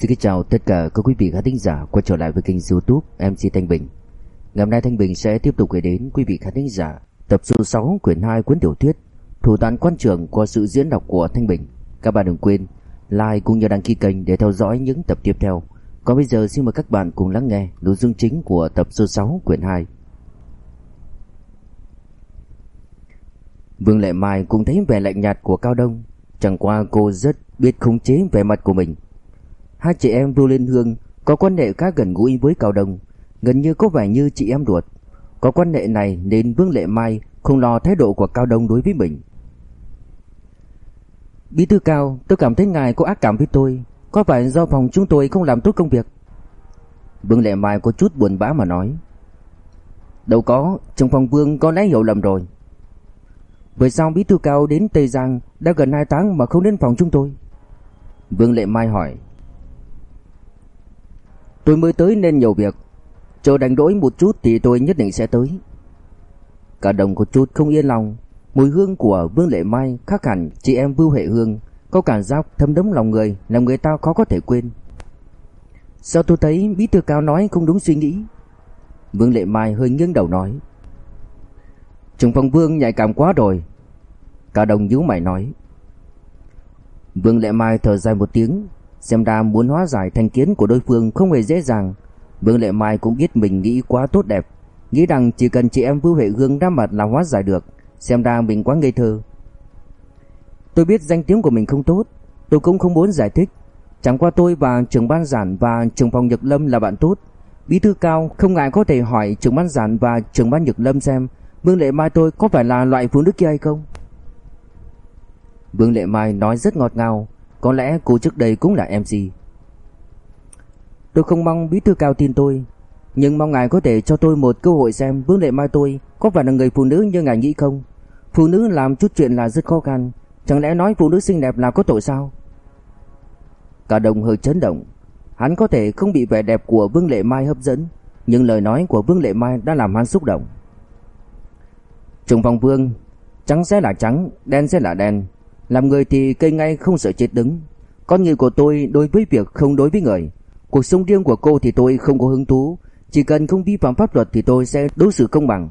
Xin chào tất cả các quý vị khán thính giả quay trở lại với kênh youtube MC Thanh Bình. Ngày hôm nay Thanh Bình sẽ tiếp tục gửi đến quý vị khán thính giả Tập số 6 quyển 2 cuốn tiểu thuyết Thủ tán quan trường qua sự diễn đọc của Thanh Bình. Các bạn đừng quên like cũng như đăng ký kênh để theo dõi những tập tiếp theo. Còn bây giờ xin mời các bạn cùng lắng nghe nội dung chính của tập số 6 quyển 2 Vương Lệ Mai cũng thấy vẻ lạnh nhạt của Cao Đông. Chẳng qua cô rất biết khống chế vẻ mặt của mình. Hai chị em Vu Liên Hương có quan hệ khá gần gũi với Cao Đông, gần như có vẻ như chị em ruột. Có quan hệ này nên Vương Lệ Mai không lo thái độ của Cao Đông đối với mình. Bí thư Cao, tôi cảm thấy ngài có ác cảm với tôi, có phải do phòng chúng tôi không làm tốt công việc? Vương Lệ Mai có chút buồn bã mà nói. Đâu có, trong phòng Vương có lẽ hiểu lầm rồi. Vậy sao Bí thư Cao đến Tây Giang đã gần 2 tháng mà không đến phòng chúng tôi? Vương Lệ Mai hỏi. Tôi mới tới nên nhiều việc. Chờ đánh đổi một chút thì tôi nhất định sẽ tới. Cả đồng có chút không yên lòng. Mùi hương của Vương Lệ Mai khác hẳn chị em Vưu Hệ Hương. Có cảm giác thấm đấm lòng người, Làm người ta khó có thể quên. Sao tôi thấy bí thư cao nói không đúng suy nghĩ? Vương Lệ Mai hơi nghiêng đầu nói. Trường phong Vương nhạy cảm quá rồi. Cả đồng nhíu mày nói. Vương Lệ Mai thở dài một tiếng. Xem ra muốn hóa giải thành kiến của đối phương không hề dễ dàng. Vương Lệ Mai cũng biết mình nghĩ quá tốt đẹp, Nghĩ rằng chỉ cần chị em Vưu Huệ Hương ra mặt là hóa giải được. Xem ra mình quá ngây thơ. Tôi biết danh tiếng của mình không tốt, Tôi cũng không muốn giải thích. Chẳng qua tôi và trưởng ban giản và trưởng phòng Nhật Lâm là bạn tốt. Bí thư cao, không ngại có thể hỏi trưởng ban giản và trưởng ban Nhật Lâm xem Vương Lệ Mai tôi có phải là loại phụ nữ kia hay không. Vương Lệ Mai nói rất ngọt ngào có lẽ cô trước đây cũng là MC Tôi không mong bí thư cao tin tôi, Nhưng mong ngài có thể cho tôi một cơ hội xem Vương Lệ Mai tôi có phải là người phụ nữ như ngài nghĩ không? Phụ nữ làm chút chuyện là rất khó khăn, Chẳng lẽ nói phụ nữ xinh đẹp là có tội sao? Cả đồng hơi chấn động. Hắn có thể không bị vẻ đẹp của Vương Lệ Mai hấp dẫn, Nhưng lời nói của Vương Lệ Mai đã làm hắn xúc động. Trùng phòng Vương, Trắng sẽ là trắng, Đen sẽ là đen làm người thì cây ngay không sợ chết đứng. Con người của tôi đối với việc không đối với người. Cuộc sống riêng của cô thì tôi không có hứng thú. Chỉ cần không vi phạm pháp luật thì tôi sẽ đối xử công bằng.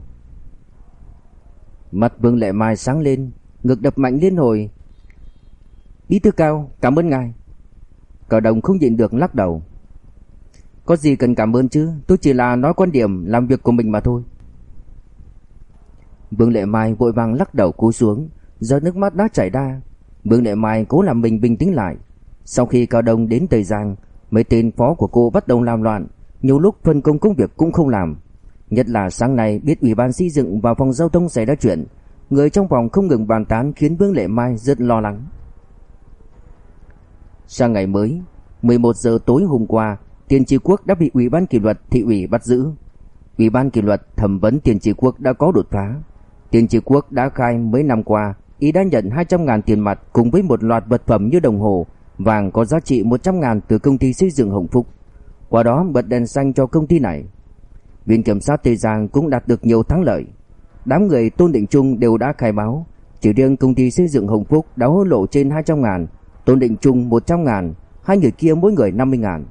Mặt Vương Lệ Mai sáng lên, Ngực đập mạnh liên hồi. Bí thư cao, cảm ơn ngài. Cờ đồng không nhịn được lắc đầu. Có gì cần cảm ơn chứ? Tôi chỉ là nói quan điểm, làm việc của mình mà thôi. Vương Lệ Mai vội vàng lắc đầu cúi xuống Giờ nước mắt đã chảy ra. Vương Lệ Mai cố làm mình bình tĩnh lại. Sau khi Cao Đông đến Tây Giang, Mấy tên phó của cô bắt đầu làm loạn. Nhiều lúc phân công công việc cũng không làm. Nhất là sáng nay biết Ủy ban xây dựng và phòng giao thông xảy ra chuyện, Người trong phòng không ngừng bàn tán khiến Vương Lệ Mai rất lo lắng. Sang ngày mới 11 giờ tối hôm qua, Tiền Tri Quốc đã bị Ủy ban kỷ luật thị ủy bắt giữ. Ủy ban kỷ luật thẩm vấn Tiền Tri Quốc đã có đột phá. Tiền Tri Quốc đã khai mấy năm qua y đã nhận 200 ngàn tiền mặt cùng với một loạt vật phẩm như đồng hồ, vàng có giá trị 100 ngàn từ công ty xây dựng Hồng Phúc. Qua đó bật đèn xanh cho công ty này. Viện kiểm sát Tây Giang cũng đạt được nhiều thắng lợi. Đám người Tôn Định Trung đều đã khai báo, chỉ riêng công ty xây dựng Hồng Phúc đã hối lộ trên 200 ngàn, Tôn Định Trung 100 ngàn, hai người kia mỗi người 50 ngàn.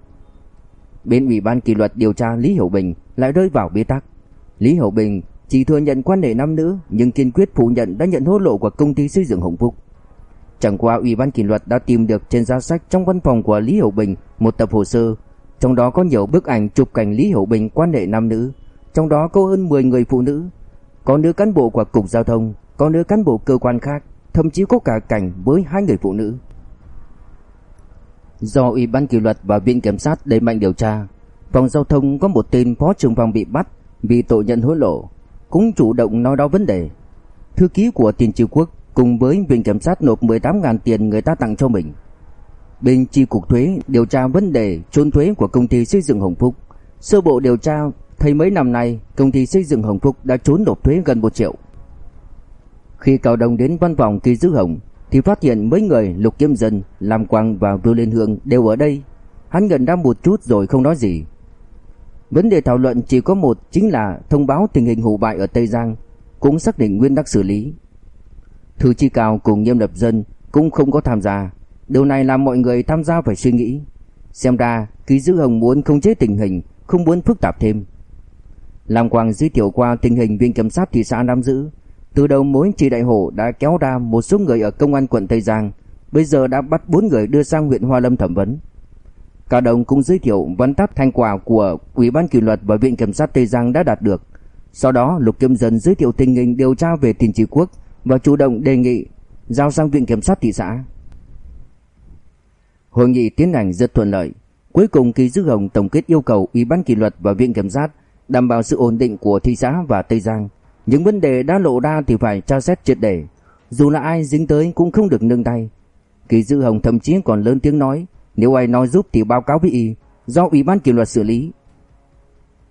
Bên Ủy ban kỷ luật điều tra Lý Hiểu Bình lại rơi vào bế tắc. Lý Hiểu Bình chỉ thừa nhận quan hệ nam nữ nhưng kiên quyết phủ nhận đã nhận hối lộ của công ty xây dựng Hồng Phúc. Chẳng qua Ủy ban kỷ luật đã tìm được trên giá sách trong văn phòng của Lý Hiểu Bình một tập hồ sơ, trong đó có nhiều bức ảnh chụp cảnh Lý Hiểu Bình quan hệ nam nữ, trong đó có hơn 10 người phụ nữ, có nữ cán bộ của cục giao thông, có nữ cán bộ cơ quan khác, thậm chí có cả cảnh với hai người phụ nữ. Do Ủy ban kỷ luật và Viện kiểm sát đẩy mạnh điều tra, phòng giao thông có một tên phó trưởng phòng bị bắt vì tội nhận hối lộ cũng chủ động nói đó vấn đề. Thư ký của Tiền Triều Quốc cùng với viện kiểm sát nộp 18.000 tiền người ta tặng cho mình. Bên chi cục thuế điều tra vấn đề trốn thuế của công ty xây dựng Hồng Phúc. Sơ bộ điều tra thấy mấy năm nay công ty xây dựng Hồng Phúc đã trốn nộp thuế gần 1 triệu. Khi Cao Đông đến văn phòng kỳ dư Hồng thì phát hiện mấy người Lục Kiếm Dân, Lam Quang và Vưu Liên Hương đều ở đây. Hắn gần ra một chút rồi không nói gì. Vấn đề thảo luận chỉ có một chính là thông báo tình hình hủ bại ở Tây Giang, cũng xác định nguyên tắc xử lý. Thư chi cao cùng Nghiêm Lập Dân cũng không có tham gia, điều này làm mọi người tham gia phải suy nghĩ. Xem ra ký giữ Hồng muốn không chế tình hình Không muốn phức tạp thêm Lam Quang giới thiệu qua tình hình viên kiểm sát thị xã Nam Dữ Từ đầu mối chỉ đại hổ đã kéo ra một số người ở công an quận Tây Giang Bây giờ đã bắt bốn người đưa sang huyện Hoa Lâm thẩm vấn Cả đồng cũng giới thiệu văn táp thành quả của Ủy ban kỷ luật và Viện Kiểm sát Tây Giang đã đạt được. Sau đó, Lục Kim Dân giới thiệu tình hình điều tra về tiền chỉ quốc và chủ động đề nghị giao sang Viện Kiểm sát thị xã. Hội nghị tiến hành rất thuận lợi. Cuối cùng, Kỳ Dư Hồng tổng kết yêu cầu Ủy ban kỷ luật và Viện Kiểm sát đảm bảo sự ổn định của thị xã và Tây Giang. Những vấn đề đã lộ ra thì phải tra xét triệt để. Dù là ai dính tới cũng không được nương tay. Kỳ Dư Hồng thậm chí còn lớn tiếng nói nếu ai nói giúp thì báo cáo với y, Do Ủy ban kỷ luật xử lý.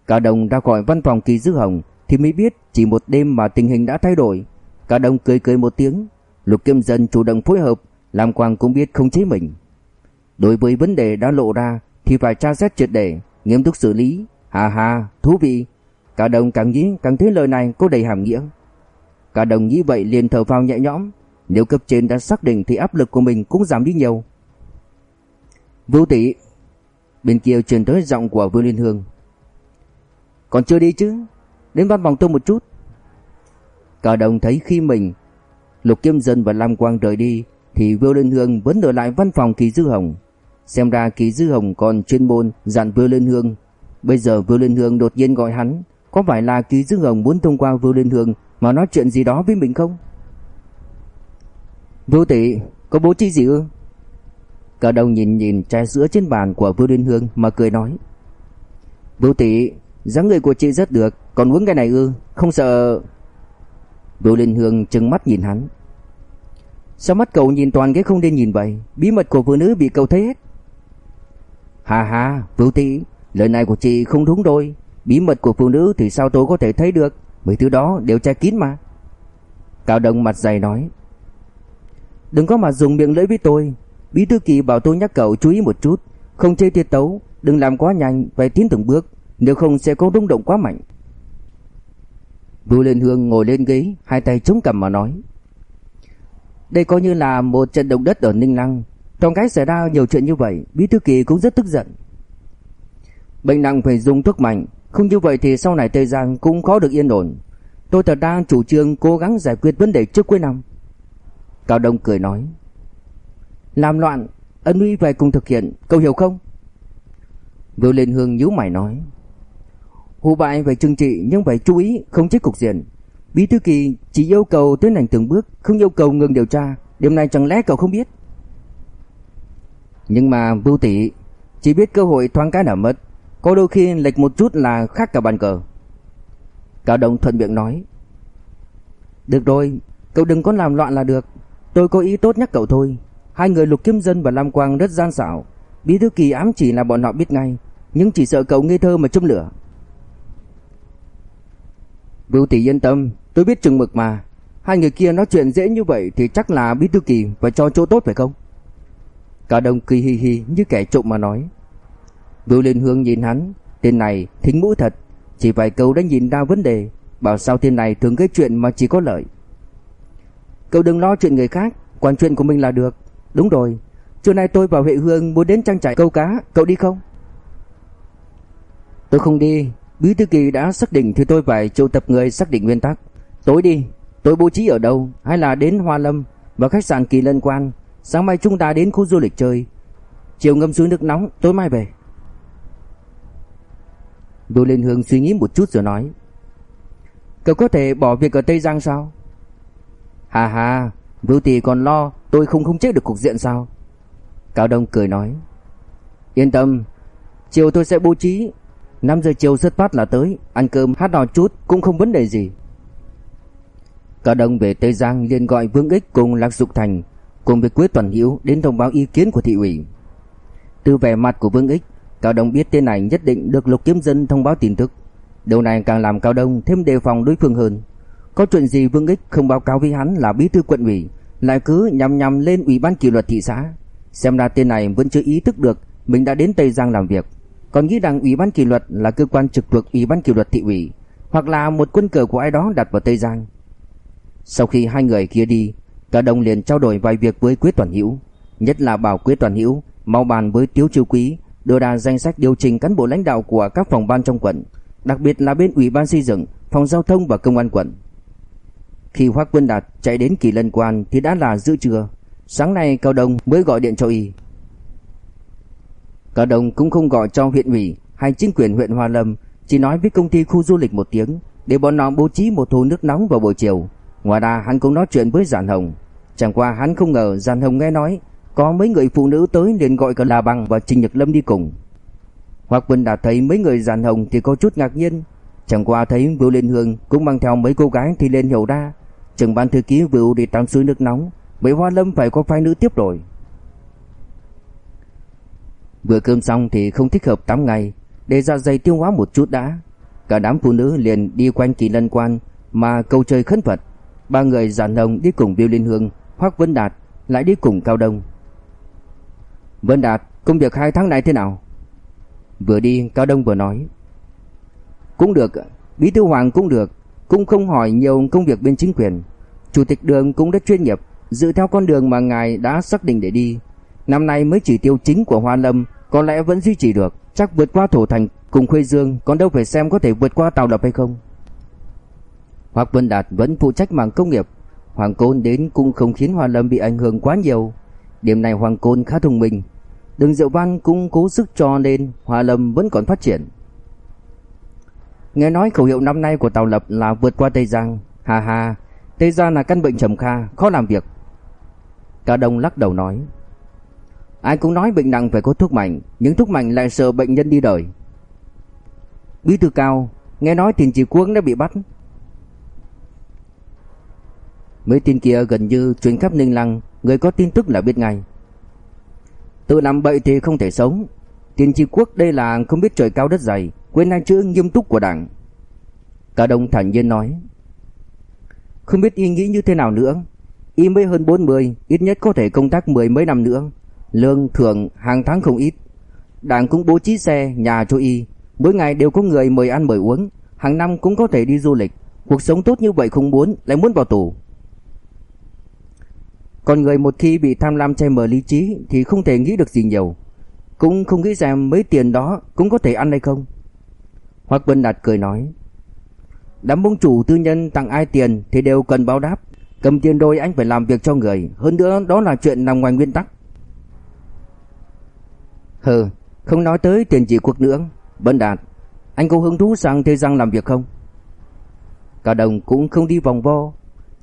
Cả đồng ra khỏi văn phòng Kỳ Dư Hồng Thì mới biết chỉ một đêm mà tình hình đã thay đổi. Cả đồng cười cười một tiếng, Lục Kim Dân chủ động phối hợp, Làm Quang cũng biết không chế mình. Đối với vấn đề đã lộ ra Thì phải tra xét triệt để, Nghiêm túc xử lý. Hà hà thú vị. Cả đồng càng nghĩ càng thấy lời này có đầy hàm nghĩa. Cả đồng nghĩ vậy liền thở phào nhẹ nhõm. Nếu cấp trên đã xác định thì áp lực của mình cũng giảm đi nhiều. Vũ tỷ Bên kia truyền tới giọng của Vương Liên Hương. Còn chưa đi chứ? Đến văn phòng tôi một chút. Cả đồng thấy khi mình, Lục Kiêm Dân và Lam Quang rời đi, Thì Vương Liên Hương vẫn ở lại văn phòng Kỳ Dư Hồng. Xem ra Kỳ Dư Hồng còn chuyên môn dặn Vương Liên Hương. Bây giờ Vương Liên Hương đột nhiên gọi hắn, Có phải là Kỳ Dư Hồng muốn thông qua Vương Liên Hương Mà nói chuyện gì đó với mình không? Vô tỷ Có bố trí gì ư? Cao Đông nhìn nhìn chai sữa trên bàn của Vưu Liên Hương mà cười nói. Vưu tỷ, dáng người của chị rất được, Còn uống cái này ư? Không sợ. Vưu Liên Hương trừng mắt nhìn hắn. Sao mắt cậu nhìn toàn cái không nên nhìn vậy? Bí mật của phụ nữ bị cậu thấy hết. Hà hà Vưu tỷ, Lời này của chị không đúng đôi. Bí mật của phụ nữ thì sao tôi có thể thấy được? Mấy thứ đó đều che kín mà. Cao Đông mặt dày nói. Đừng có mà dùng miệng lưỡi với tôi. Bí thư kỳ bảo tôi nhắc cậu chú ý một chút, không chơi tiết tấu, đừng làm quá nhanh, phải tiến từng bước, nếu không sẽ có rung động quá mạnh. Bùi Liên Hương ngồi lên ghế, hai tay chống cằm mà nói. Đây coi như là một trận động đất ở Ninh Lăng, trong cái xảy ra nhiều chuyện như vậy, Bí thư kỳ cũng rất tức giận. Bệnh nặng phải dùng thuốc mạnh, không như vậy thì sau này Tây Giang cũng khó được yên ổn. Tôi thật đang chủ trương cố gắng giải quyết vấn đề trước cuối năm. Cao Đông cười nói. Làm loạn, Ân uy phải cùng thực hiện, Cậu hiểu không? Vô Liên Hương nhíu mày nói. Hù bại phải trừng trị nhưng phải chú ý không chết cục diện. Bí thư kỳ chỉ yêu cầu tiến hành từng bước, Không yêu cầu ngừng điều tra. Điểm này chẳng lẽ cậu không biết? Nhưng mà Vưu tỷ Chỉ biết cơ hội thoáng cái đã mất. Có đôi khi lệch một chút là khác cả bàn cờ. Cao Đông thuận miệng nói. Được rồi, Cậu đừng có làm loạn là được. Tôi có ý tốt nhắc cậu thôi. Hai người Lục Kiếm Dân và Lam Quang rất gian xảo. Bí thư kỳ ám chỉ là bọn họ biết ngay, Nhưng chỉ sợ cậu ngây thơ mà châm lửa. Bưu tỷ yên tâm, Tôi biết chừng mực mà. Hai người kia nói chuyện dễ như vậy Thì chắc là bí thư kỳ phải cho chỗ tốt phải không? Cả đồng kỳ hi hi như kẻ trộm mà nói. Bưu Liên Hương nhìn hắn, Tên này thính mũi thật, Chỉ vài câu đã nhìn ra vấn đề, Bảo sao tên này thường gây chuyện mà chỉ có lợi. Cậu đừng lo chuyện người khác, quan chuyện của mình là được. Đúng rồi. Trưa nay tôi và Huệ Hương muốn đến trang trại câu cá. Cậu đi không? Tôi không đi. Bí thư kỳ đã xác định thì tôi phải triệu tập người xác định nguyên tắc. Tối đi. Tôi bố trí ở đâu? Hay là đến Hoa Lâm Và khách sạn kỳ lân quan? Sáng mai chúng ta đến khu du lịch chơi. Chiều ngâm suối nước nóng Tối mai về. Đô Liên Hương suy nghĩ một chút rồi nói. Cậu có thể bỏ việc ở Tây Giang sao? Hà hà Vưu Tỷ còn lo tôi không không chết được cục diện sao? Cao Đông cười nói, Yên tâm, Chiều tôi sẽ bố trí. 5 giờ chiều xuất phát là tới, Ăn cơm hát hò chút cũng không vấn đề gì. Cao Đông về Tây Giang liền gọi Vương Ích cùng Lạc Dục Thành Cùng với Quế Toàn Hiếu đến thông báo ý kiến của thị ủy. Từ vẻ mặt của Vương Ích, Cao Đông biết tên này nhất định được Lục Kiếm Dân thông báo tin tức. Điều này càng làm Cao Đông thêm đề phòng đối phương hơn. Có chuyện gì Vương Ích không báo cáo với hắn là bí thư quận ủy lại cứ nhằm nhằm lên ủy ban kỷ luật thị xã. Xem ra tên này vẫn chưa ý thức được mình đã đến Tây Giang làm việc, còn nghĩ rằng ủy ban kỷ luật là cơ quan trực thuộc ủy ban kỷ luật thị ủy, hoặc là một quân cờ của ai đó đặt vào Tây Giang. Sau khi hai người kia đi, cả đồng liền trao đổi vài việc với Quế Toàn Hữu, nhất là bảo Quế Toàn Hữu mau bàn với Tiếu Chiêu Quý đưa ra danh sách điều chỉnh cán bộ lãnh đạo của các phòng ban trong quận, đặc biệt là bên ủy ban xây dựng, phòng giao thông và công an quận. Khi Hoắc Quân Đạt chạy đến Kỳ Lân Quan thì đã là giữa trưa. Sáng nay Cao Đông mới gọi điện cho y. Cao Đông cũng không gọi cho huyện ủy hay chính quyền huyện Hoa Lâm, chỉ nói với công ty khu du lịch một tiếng để bọn nó bố trí một hồ nước nóng vào buổi chiều. Ngoài ra hắn cũng nói chuyện với Giản Hồng. Chẳng qua hắn không ngờ Giản Hồng nghe nói có mấy người phụ nữ tới liền gọi cả La Bằng và Trình Nhật Lâm đi cùng. Hoặc quân đã thấy mấy người Giản Hồng thì có chút ngạc nhiên. Chẳng qua thấy Vưu Liên Hương cũng mang theo mấy cô gái thì lên hiểu ra. Trưởng ban thư ký vừa đi tắm suối nước nóng. Mấy Hoa Lâm phải có phái nữ tiếp rồi. Vừa cơm xong thì không thích hợp tắm ngay, Để dạ dày tiêu hóa một chút đã Cả đám phụ nữ liền đi quanh kỳ lân quan, Mà cầu trời khấn Phật Ba người giản nông đi cùng Biêu Liên Hương, Hoác Vân Đạt lại đi cùng Cao Đông Vân Đạt, công việc hai tháng này thế nào Vừa đi, Cao Đông vừa nói Cũng được Bí thư Hoàng cũng được cũng không hỏi nhiều công việc bên chính quyền. Chủ tịch đường cũng rất chuyên nghiệp, Dựa theo con đường mà ngài đã xác định để đi. Năm nay mới chỉ tiêu chính của Hoa Lâm, Có lẽ vẫn duy trì được. Chắc vượt qua Thổ Thành cùng Khuê Dương, Còn đâu phải xem có thể vượt qua Tàu Lập hay không. Hoặc Vân Đạt vẫn phụ trách mảng công nghiệp. Hoàng Côn đến cũng không khiến Hoa Lâm bị ảnh hưởng quá nhiều. Điểm này Hoàng Côn khá thông minh. Đường Diệu Văn cũng cố sức cho nên Hoa Lâm vẫn còn phát triển. Nghe nói khẩu hiệu năm nay của Tàu Lập là vượt qua Tây Giang. Hà hà Tây Giang là căn bệnh trầm kha, Khó làm việc. Cả đồng lắc đầu nói. Ai cũng nói bệnh nặng phải có thuốc mạnh Nhưng thuốc mạnh lại sợ bệnh nhân đi đời. Bí thư cao, Nghe nói tiền chỉ quốc đã bị bắt. Mấy tin kia gần như truyền khắp Ninh Lăng, Người có tin tức là biết ngay. Tự làm bậy thì không thể sống. Tiền tri quốc đây là không biết trời cao đất dày Quên hai chữ nghiêm túc của đảng. Cả đông thản nhiên nói Không biết y nghĩ như thế nào nữa. Y mới hơn 40 Ít nhất có thể công tác mười mấy năm nữa. Lương thưởng hàng tháng không ít. Đảng cũng bố trí xe, nhà cho y. Mỗi ngày đều có người mời ăn mời uống. Hàng năm cũng có thể đi du lịch. Cuộc sống tốt như vậy không muốn Lại muốn vào tù. Còn người một khi bị tham lam che mờ lý trí Thì không thể nghĩ được gì nhiều. Cũng không nghĩ rằng mấy tiền đó Cũng có thể ăn hay không Hoác Vân Đạt cười nói Đám bông chủ tư nhân tặng ai tiền Thì đều cần báo đáp Cầm tiền đôi anh phải làm việc cho người Hơn nữa đó là chuyện nằm ngoài nguyên tắc Hừ, không nói tới tiền chỉ cuộc nữa. Vân Đạt, anh có hứng thú sang thế gian làm việc không? Cả đồng cũng không đi vòng vo.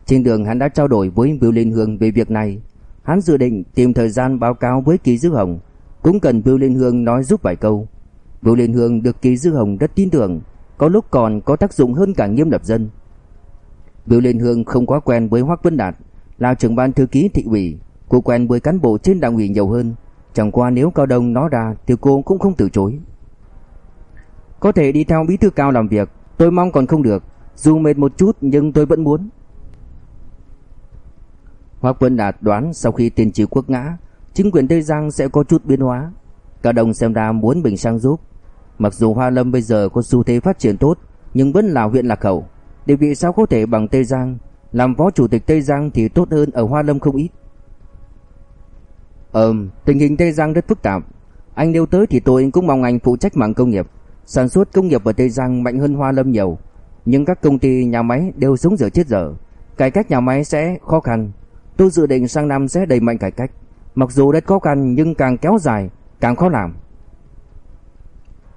Trên đường hắn đã trao đổi với Vưu Liên Hương về việc này. Hắn dự định tìm thời gian báo cáo với Kỳ Dư Hồng. Cũng cần Vưu Liên Hương nói giúp vài câu. Vưu Liên Hương được Kỳ Dư Hồng rất tin tưởng. Có lúc còn có tác dụng hơn cả nghiêm lập dân. Vưu Liên Hương không quá quen với Hoắc Vân Đạt. Là trưởng ban thư ký thị ủy. Cô quen với cán bộ trên đảng ủy nhiều hơn Chẳng qua nếu Cao Đông nói ra thì cô cũng không từ chối. Có thể đi theo bí thư cao làm việc, tôi mong còn không được, dù mệt một chút nhưng tôi vẫn muốn. Hoắc Vân Đạt đoán sau khi tiền trì quốc ngã, chính quyền Tây Giang sẽ có chút biến hóa. Cao Đông xem ra muốn bình sang giúp. Mặc dù Hoa Lâm bây giờ có xu thế phát triển tốt, nhưng vẫn là huyện lạc hậu. Địa vị sao có thể bằng Tây Giang, làm phó chủ tịch Tây Giang thì tốt hơn ở Hoa Lâm không ít. Ừm, tình hình Tây Giang rất phức tạp. Anh nếu tới thì tôi cũng mong anh phụ trách mảng công nghiệp. Sản xuất công nghiệp ở Tây Giang mạnh hơn Hoa Lâm nhiều, nhưng các công ty nhà máy đều sống dở chết dở. Cải cách nhà máy sẽ khó khăn. Tôi dự định sang năm sẽ đẩy mạnh cải cách. Mặc dù rất khó khăn nhưng càng kéo dài càng khó làm.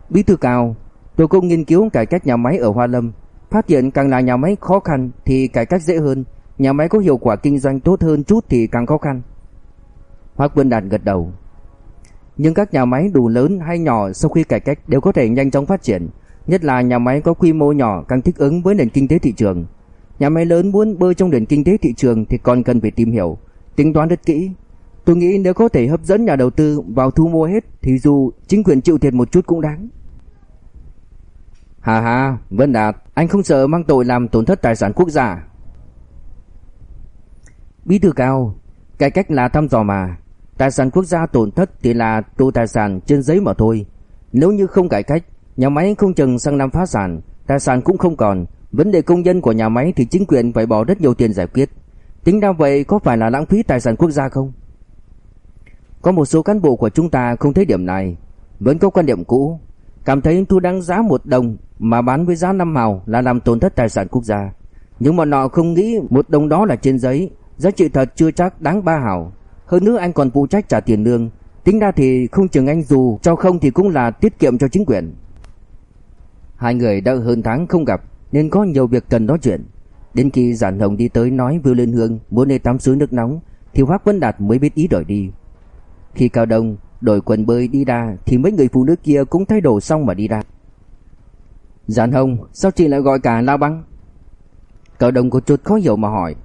Bí thư cao, tôi cũng nghiên cứu cải cách nhà máy ở Hoa Lâm, phát hiện càng là nhà máy khó khăn thì cải cách dễ hơn, nhà máy có hiệu quả kinh doanh tốt hơn chút thì càng khó khăn. Hoắc Vân Đạt gật đầu. Nhưng các nhà máy đủ lớn hay nhỏ sau khi cải cách đều có thể nhanh chóng phát triển, nhất là nhà máy có quy mô nhỏ càng thích ứng với nền kinh tế thị trường. Nhà máy lớn muốn bơi trong nền kinh tế thị trường thì còn cần phải tìm hiểu, tính toán rất kỹ. Tôi nghĩ nếu có thể hấp dẫn nhà đầu tư vào thu mua hết thì dù chính quyền chịu thiệt một chút cũng đáng. Hà hà, Vân Đạt, anh không sợ mang tội làm tổn thất tài sản quốc gia. Bí thư cao, cải cách là thăm dò mà, Tài sản quốc gia tổn thất thì là tụ tài sản trên giấy mà thôi. Nếu như không cải cách, nhà máy không chừng sang năm phá sản, tài sản cũng không còn. Vấn đề công nhân của nhà máy thì chính quyền phải bỏ rất nhiều tiền giải quyết. Tính ra vậy có phải là lãng phí tài sản quốc gia không? Có một số cán bộ của chúng ta không thấy điểm này. vẫn có quan điểm cũ, cảm thấy thu đáng giá một đồng mà bán với giá năm màu là làm tổn thất tài sản quốc gia. Nhưng bọn họ không nghĩ một đồng đó là trên giấy, giá trị thật chưa chắc đáng ba hào. Hơn nữa anh còn phụ trách trả tiền lương, tính ra thì không chừng anh dù cho không thì cũng là tiết kiệm cho chính quyền. Hai người đã hơn tháng không gặp nên có nhiều việc cần nói chuyện. Đến khi Giản Hồng đi tới nói vừa Liên Hương muốn đi tắm suối nước nóng thì Hoắc Vân Đạt mới biết ý đổi đi. Khi Cao Đông đổi quần bơi đi ra thì mấy người phụ nữ kia cũng thay đồ xong mà đi ra. Giản Hồng, sao chị lại gọi cả Lao Băng? Cao Đông có chút khó hiểu mà hỏi.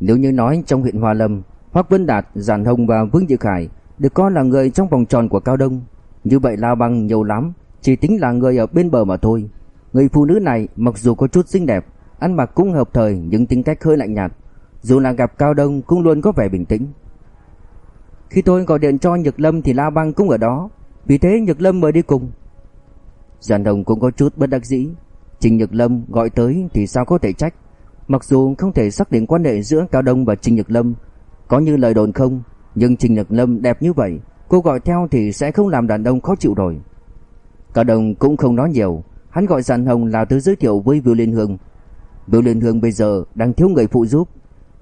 Nếu như nói trong huyện Hoa Lâm, Hoắc Vân Đạt, Giản Hồng và Vương Diệu Khải được coi là người trong vòng tròn của Cao Đông, như vậy Lao Băng nhiều lắm, chỉ tính là người ở bên bờ mà thôi. Người phụ nữ này mặc dù có chút xinh đẹp, ăn mặc cũng hợp thời nhưng tính cách hơi lạnh nhạt, dù là gặp Cao Đông cũng luôn có vẻ bình tĩnh. Khi tôi gọi điện cho Nhật Lâm thì La Băng cũng ở đó, vì thế Nhật Lâm mời đi cùng. Giản Đồng cũng có chút bất đắc dĩ, Trình Nhật Lâm gọi tới thì sao có thể trách, mặc dù không thể xác định quan hệ giữa Cao Đông và Trình Nhật Lâm có như lời đồn không, nhưng Trình Nhật Lâm đẹp như vậy, cô gọi theo thì sẽ không làm đàn ông khó chịu rồi. Cao Đông cũng không nói nhiều, hắn gọi Giản Hồng là tới giới thiệu với Vưu Liên Hương. Vưu Liên Hương bây giờ đang thiếu người phụ giúp,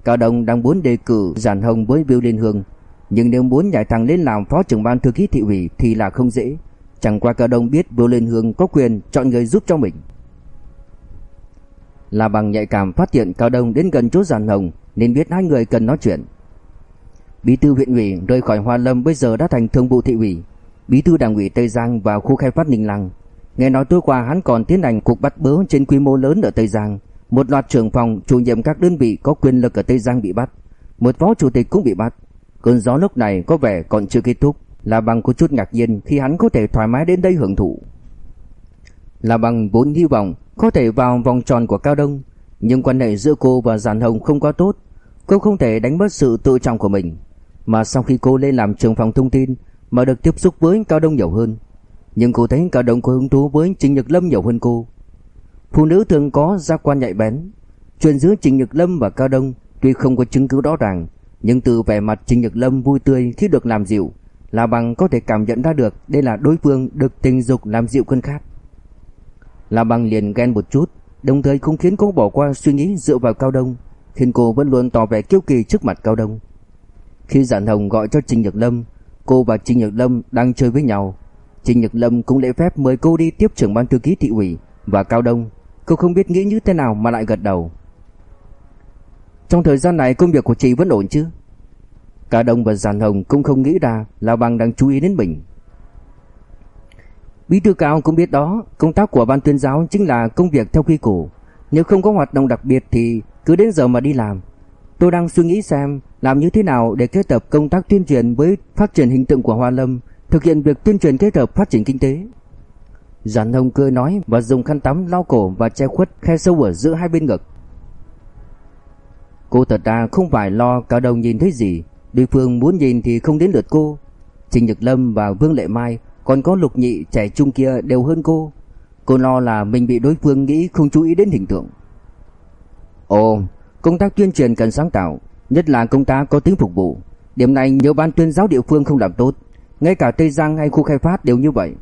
Cao Đông đang muốn đề cử Giản Hồng với Vưu Liên Hương, nhưng nếu muốn nhảy thẳng lên làm phó trưởng ban thư ký thị ủy thì là không dễ. Chẳng qua Cao Đông biết bưu Liên Hương có quyền chọn người giúp cho mình. Là bằng nhạy cảm phát hiện Cao Đông đến gần chỗ giàn Hồng nên biết hai người cần nói chuyện. Bí thư huyện ủy rời khỏi Hoa Lâm bây giờ đã thành thường vụ thị ủy, bí thư đảng ủy Tây Giang và khu khai phát Ninh Lăng. Nghe nói tối qua hắn còn tiến hành cuộc bắt bớ trên quy mô lớn ở Tây Giang, một loạt trưởng phòng, chủ nhiệm các đơn vị có quyền lực ở Tây Giang bị bắt, một phó chủ tịch cũng bị bắt. Cơn gió lúc này có vẻ còn chưa kết thúc, là bằng có chút ngạc nhiên khi hắn có thể thoải mái đến đây hưởng thụ. Là bằng vốn hy vọng có thể vào vòng tròn của Cao Đông, nhưng quan hệ giữa cô và Giản Hồng không quá tốt, cô không thể đánh mất sự tự trọng của mình. Mà sau khi cô lên làm trưởng phòng thông tin mà được tiếp xúc với Cao Đông nhiều hơn, nhưng cô thấy Cao Đông có hứng thú với Trình Nhật Lâm nhiều hơn cô. Phụ nữ thường có giác quan nhạy bén. Chuyện giữa Trình Nhật Lâm và Cao Đông tuy không có chứng cứ rõ ràng, nhưng từ vẻ mặt Trình Nhật Lâm vui tươi khi được làm dịu, là bằng có thể cảm nhận ra được đây là đối phương được tình dục làm dịu cơn khát. Là bằng liền ghen một chút, đồng thời không khiến cô bỏ qua suy nghĩ dựa vào Cao Đông, khiến cô vẫn luôn tỏ vẻ kiêu kỳ trước mặt Cao Đông. Khi Giản Hồng gọi cho Trình Nhật Lâm, cô và Trình Nhật Lâm đang chơi với nhau. Trình Nhật Lâm cũng lễ phép mời cô đi tiếp trưởng ban thư ký thị ủy và Cao Đông Cô không biết nghĩ như thế nào mà lại gật đầu trong thời gian này công việc của chị vẫn ổn chứ? Cả Đông và Giàn Hồng cũng không nghĩ ra là bằng đang chú ý đến mình. Bí thư cao cũng biết đó, Công tác của ban tuyên giáo chính là công việc theo quy củ. Nếu không có hoạt động đặc biệt thì cứ đến giờ mà đi làm. Tôi đang suy nghĩ xem làm như thế nào để kết hợp công tác tuyên truyền với phát triển hình tượng của Hoa Lâm, Thực hiện việc tuyên truyền kết hợp phát triển kinh tế. Giản Hồng cười nói và dùng khăn tắm lau cổ và che khuất khe sâu ở giữa hai bên ngực. Cô thật ra không phải lo cao đầu nhìn thấy gì, đối phương muốn nhìn thì không đến lượt cô. Trình Nhật Lâm và Vương Lệ Mai còn có Lục Nhị trẻ trung kia đều hơn cô. Cô lo là mình bị đối phương nghĩ không chú ý đến hình tượng. Ồ, công tác tuyên truyền cần sáng tạo, nhất là công tác có tính phục vụ. Điểm này nhiều ban tuyên giáo địa phương không làm tốt, ngay cả Tây Giang hay khu khai phát đều như vậy.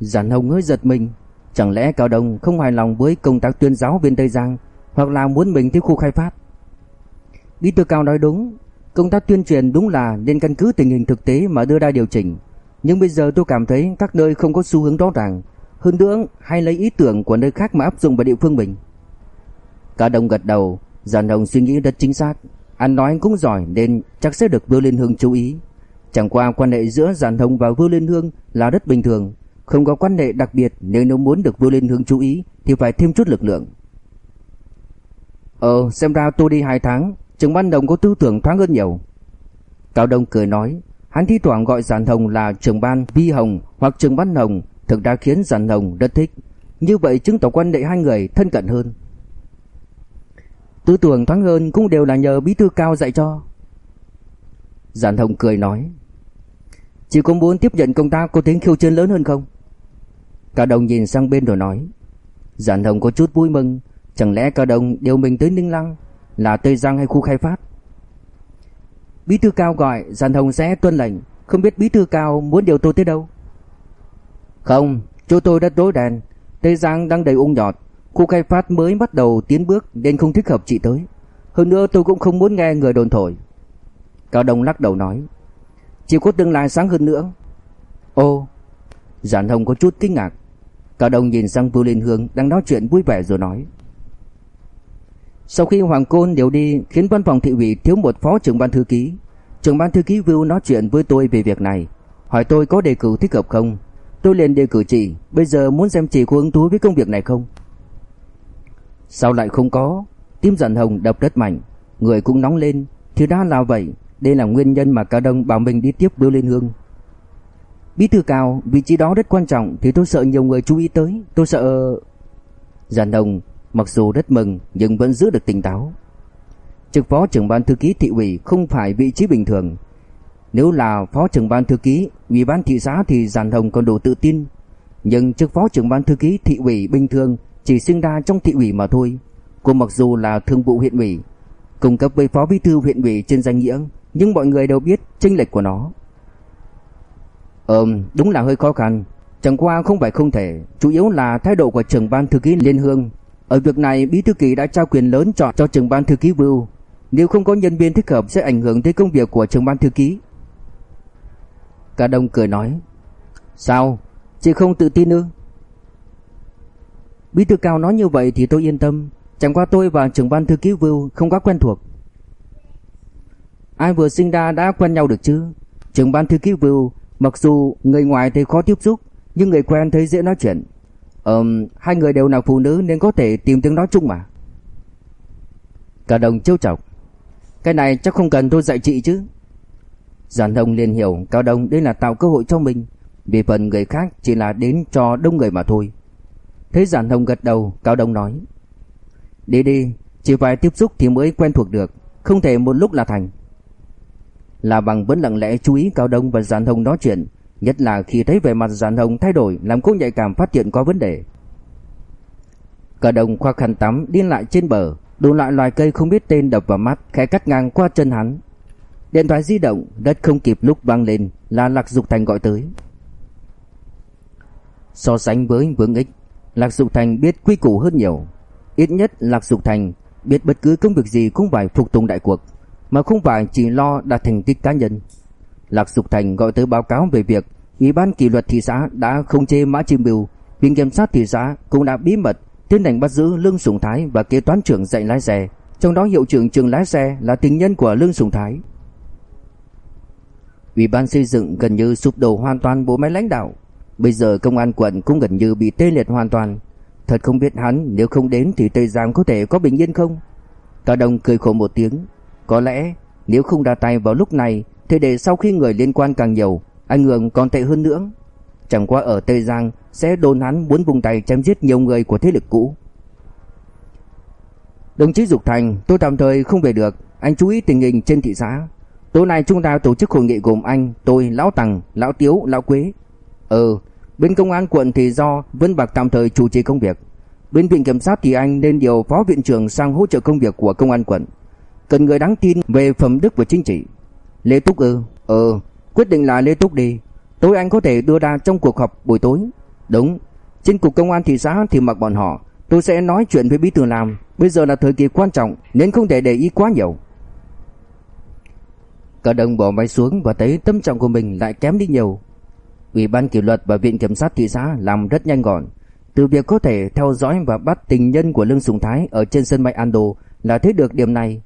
Giản Hồng hơi giật mình, chẳng lẽ Cao Đông không hài lòng với công tác tuyên giáo bên Tây Giang hoặc là muốn mình tiếp khu khai phát? Bí thư Cao nói đúng, công tác tuyên truyền đúng là nên căn cứ tình hình thực tế mà đưa ra điều chỉnh, nhưng bây giờ tôi cảm thấy các nơi không có xu hướng rõ ràng, hơn nữa hay lấy ý tưởng của nơi khác mà áp dụng vào địa phương mình. cả đồng gật đầu, Giản Hồng suy nghĩ rất chính xác, anh nói cũng giỏi nên chắc sẽ được Vưu Liên Hương chú ý. Chẳng qua quan hệ giữa Giản Hồng và Vưu Liên Hương là rất bình thường, không có quan hệ đặc biệt nếu nếu muốn được Vưu Liên Hương chú ý thì phải thêm chút lực lượng. Ờ, xem ra tôi đi 2 tháng, trường ban đồng có tư tưởng thoáng hơn nhiều. Cao Đông cười nói, hắn thi thoảng gọi Giản Hồng là trường ban Vi Hồng hoặc trường ban Hồng, thực ra khiến Giản Hồng rất thích. Như vậy chứng tỏ quan hệ hai người thân cận hơn. Tư tưởng thoáng hơn cũng đều là nhờ bí thư cao dạy cho. Giản Hồng cười nói, chỉ có muốn tiếp nhận công tác có tiếng khiêu chiến lớn hơn không? Cao Đông nhìn sang bên rồi nói Giản Hồng có chút vui mừng Chẳng lẽ Cao đồng điều mình tới Ninh Lăng, Là Tây Giang hay khu khai phát? Bí thư Cao gọi Giản Hồng sẽ tuân lệnh. Không biết bí thư cao muốn điều tôi tới đâu? Không, Chỗ tôi đã tối đèn. Tây Giang đang đầy ung nhọt. Khu khai phát mới bắt đầu tiến bước Nên không thích hợp chị tới. Hơn nữa tôi cũng không muốn nghe người đồn thổi. Cao Đông lắc đầu nói, Chỉ có tương lai sáng hơn nữa. Ô Giản Hồng có chút kinh ngạc. Cao Đông nhìn sang Vưu Liên Hương đang nói chuyện vui vẻ rồi nói sau khi Hoàng Côn điều đi khiến văn phòng thị ủy thiếu một phó trưởng ban thư ký. Trưởng ban thư ký Vưu nói chuyện với tôi về việc này. Hỏi tôi có đề cử thích hợp không? Tôi liền đề cử chị Bây giờ muốn xem chị có hứng thú với công việc này không? Sao lại không có? Tim dần hồng đập rất mạnh Người cũng nóng lên. Thì ra là vậy Đây là nguyên nhân mà Cao Đông bảo mình đi tiếp đưa lên Hương. Bí thư cao, vị trí đó rất quan trọng thì tôi sợ nhiều người chú ý tới, tôi sợ... Giàn đồng mặc dù rất mừng nhưng vẫn giữ được tỉnh táo. Trực phó trưởng ban thư ký thị ủy không phải vị trí bình thường. Nếu là phó trưởng ban thư ký, ủy ban thị xã thì Giàn Hồng còn đủ tự tin. Nhưng chức phó trưởng ban thư ký thị ủy bình thường chỉ sinh ra trong thị ủy mà thôi. Cô mặc dù là thương vụ huyện ủy, cung cấp với phó bí thư huyện ủy trên danh nghĩa, nhưng mọi người đều biết chênh lệch của nó. Ừm, đúng là hơi khó khăn. Chẳng qua không phải không thể, chủ yếu là thái độ của trưởng ban thư ký Liên Hương. Ở việc này, bí thư kỳ đã trao quyền lớn chọn cho trưởng ban thư ký Vưu. Nếu không có nhân viên thích hợp sẽ ảnh hưởng tới công việc của trưởng ban thư ký. Cả đông cười nói, sao, chị không tự tin ư? Bí thư cao nói như vậy thì tôi yên tâm, chẳng qua tôi và trưởng ban thư ký Vưu không quá quen thuộc. Ai vừa sinh ra đã quen nhau được chứ? Trưởng ban thư ký Vưu Mặc dù người ngoài thấy khó tiếp xúc Nhưng người quen thấy dễ nói chuyện Ờm, hai người đều là phụ nữ nên có thể tìm tiếng nói chung mà. Cả đồng trêu chọc. Cái này chắc không cần tôi dạy chị chứ. Giản Đông liền hiểu Cao Đông đây là tạo cơ hội cho mình Vì phần người khác chỉ là đến cho đông người mà thôi. Thấy Giản Đông gật đầu Cao Đông nói Đi đi Chỉ phải tiếp xúc thì mới quen thuộc được Không thể một lúc là thành. La Bằng vẫn lặng lẽ chú ý Cao Đông và Giản Đông nói chuyện, nhất là khi thấy vẻ mặt Giản Hồng thay đổi làm cô nhạy cảm phát hiện có vấn đề. Cả đồng khoa khăn tắm đi lại trên bờ, đủ loại loài cây không biết tên đập vào mắt, khẽ cắt ngang qua chân hắn. Điện thoại di động đất không kịp lúc vang lên là Lạc Dục Thành gọi tới. So sánh với Vương Ích, Lạc Dục Thành biết quy củ hơn nhiều. Ít nhất Lạc Dục Thành biết bất cứ công việc gì cũng phải phục tùng đại cuộc mà không phải chỉ lo đạt thành tích cá nhân. Lạc Dục Thành gọi tới báo cáo về việc Ủy ban kỷ luật thị xã đã không chê Mã Chiêm Bưu, viện kiểm sát thị xã cũng đã bí mật tiến hành bắt giữ Lương Sùng Thái và kế toán trưởng dạy lái xe, trong đó hiệu trưởng trường lái xe là tình nhân của Lương Sùng Thái. Ủy ban xây dựng gần như sụp đổ hoàn toàn bộ máy lãnh đạo, bây giờ công an quận cũng gần như bị tê liệt hoàn toàn. Thật không biết hắn nếu không đến thì Tây Giang có thể có bình yên không? Cao Đông cười khổ một tiếng, có lẽ nếu không ra tay vào lúc này thì để sau khi người liên quan càng nhiều, ảnh hưởng còn tệ hơn nữa. Chẳng qua ở Tây Giang sẽ đồn hắn muốn vùng tay chém giết nhiều người của thế lực cũ. Đồng chí Dục Thành, tôi tạm thời không về được, anh chú ý tình hình trên thị xã. Tối nay chúng ta tổ chức hội nghị gồm anh, tôi, Lão Tằng, Lão Tiếu, Lão Quế. Ừ, bên công an quận thì do Vân Bạc tạm thời chủ trì công việc. Bên viện kiểm sát thì anh nên điều phó viện trưởng sang hỗ trợ công việc của công an quận cần người đáng tin về phẩm đức và chính trị. Lê Túc ư? Ừ, quyết định là Lê Túc đi. Tối anh có thể đưa ra trong cuộc họp buổi tối. Đúng, trên cục công an thị xã thì mặc bọn họ. Tôi sẽ nói chuyện với bí thư làm. Bây giờ là thời kỳ quan trọng nên không thể để ý quá nhiều. Cả đồng bỏ máy xuống và thấy tâm trạng của mình lại kém đi nhiều. Ủy ban kỷ luật và viện kiểm sát thị xã làm rất nhanh gọn. Từ việc có thể theo dõi và bắt tình nhân của Lương Sùng Thái ở trên sân bay Ando là thấy được điểm này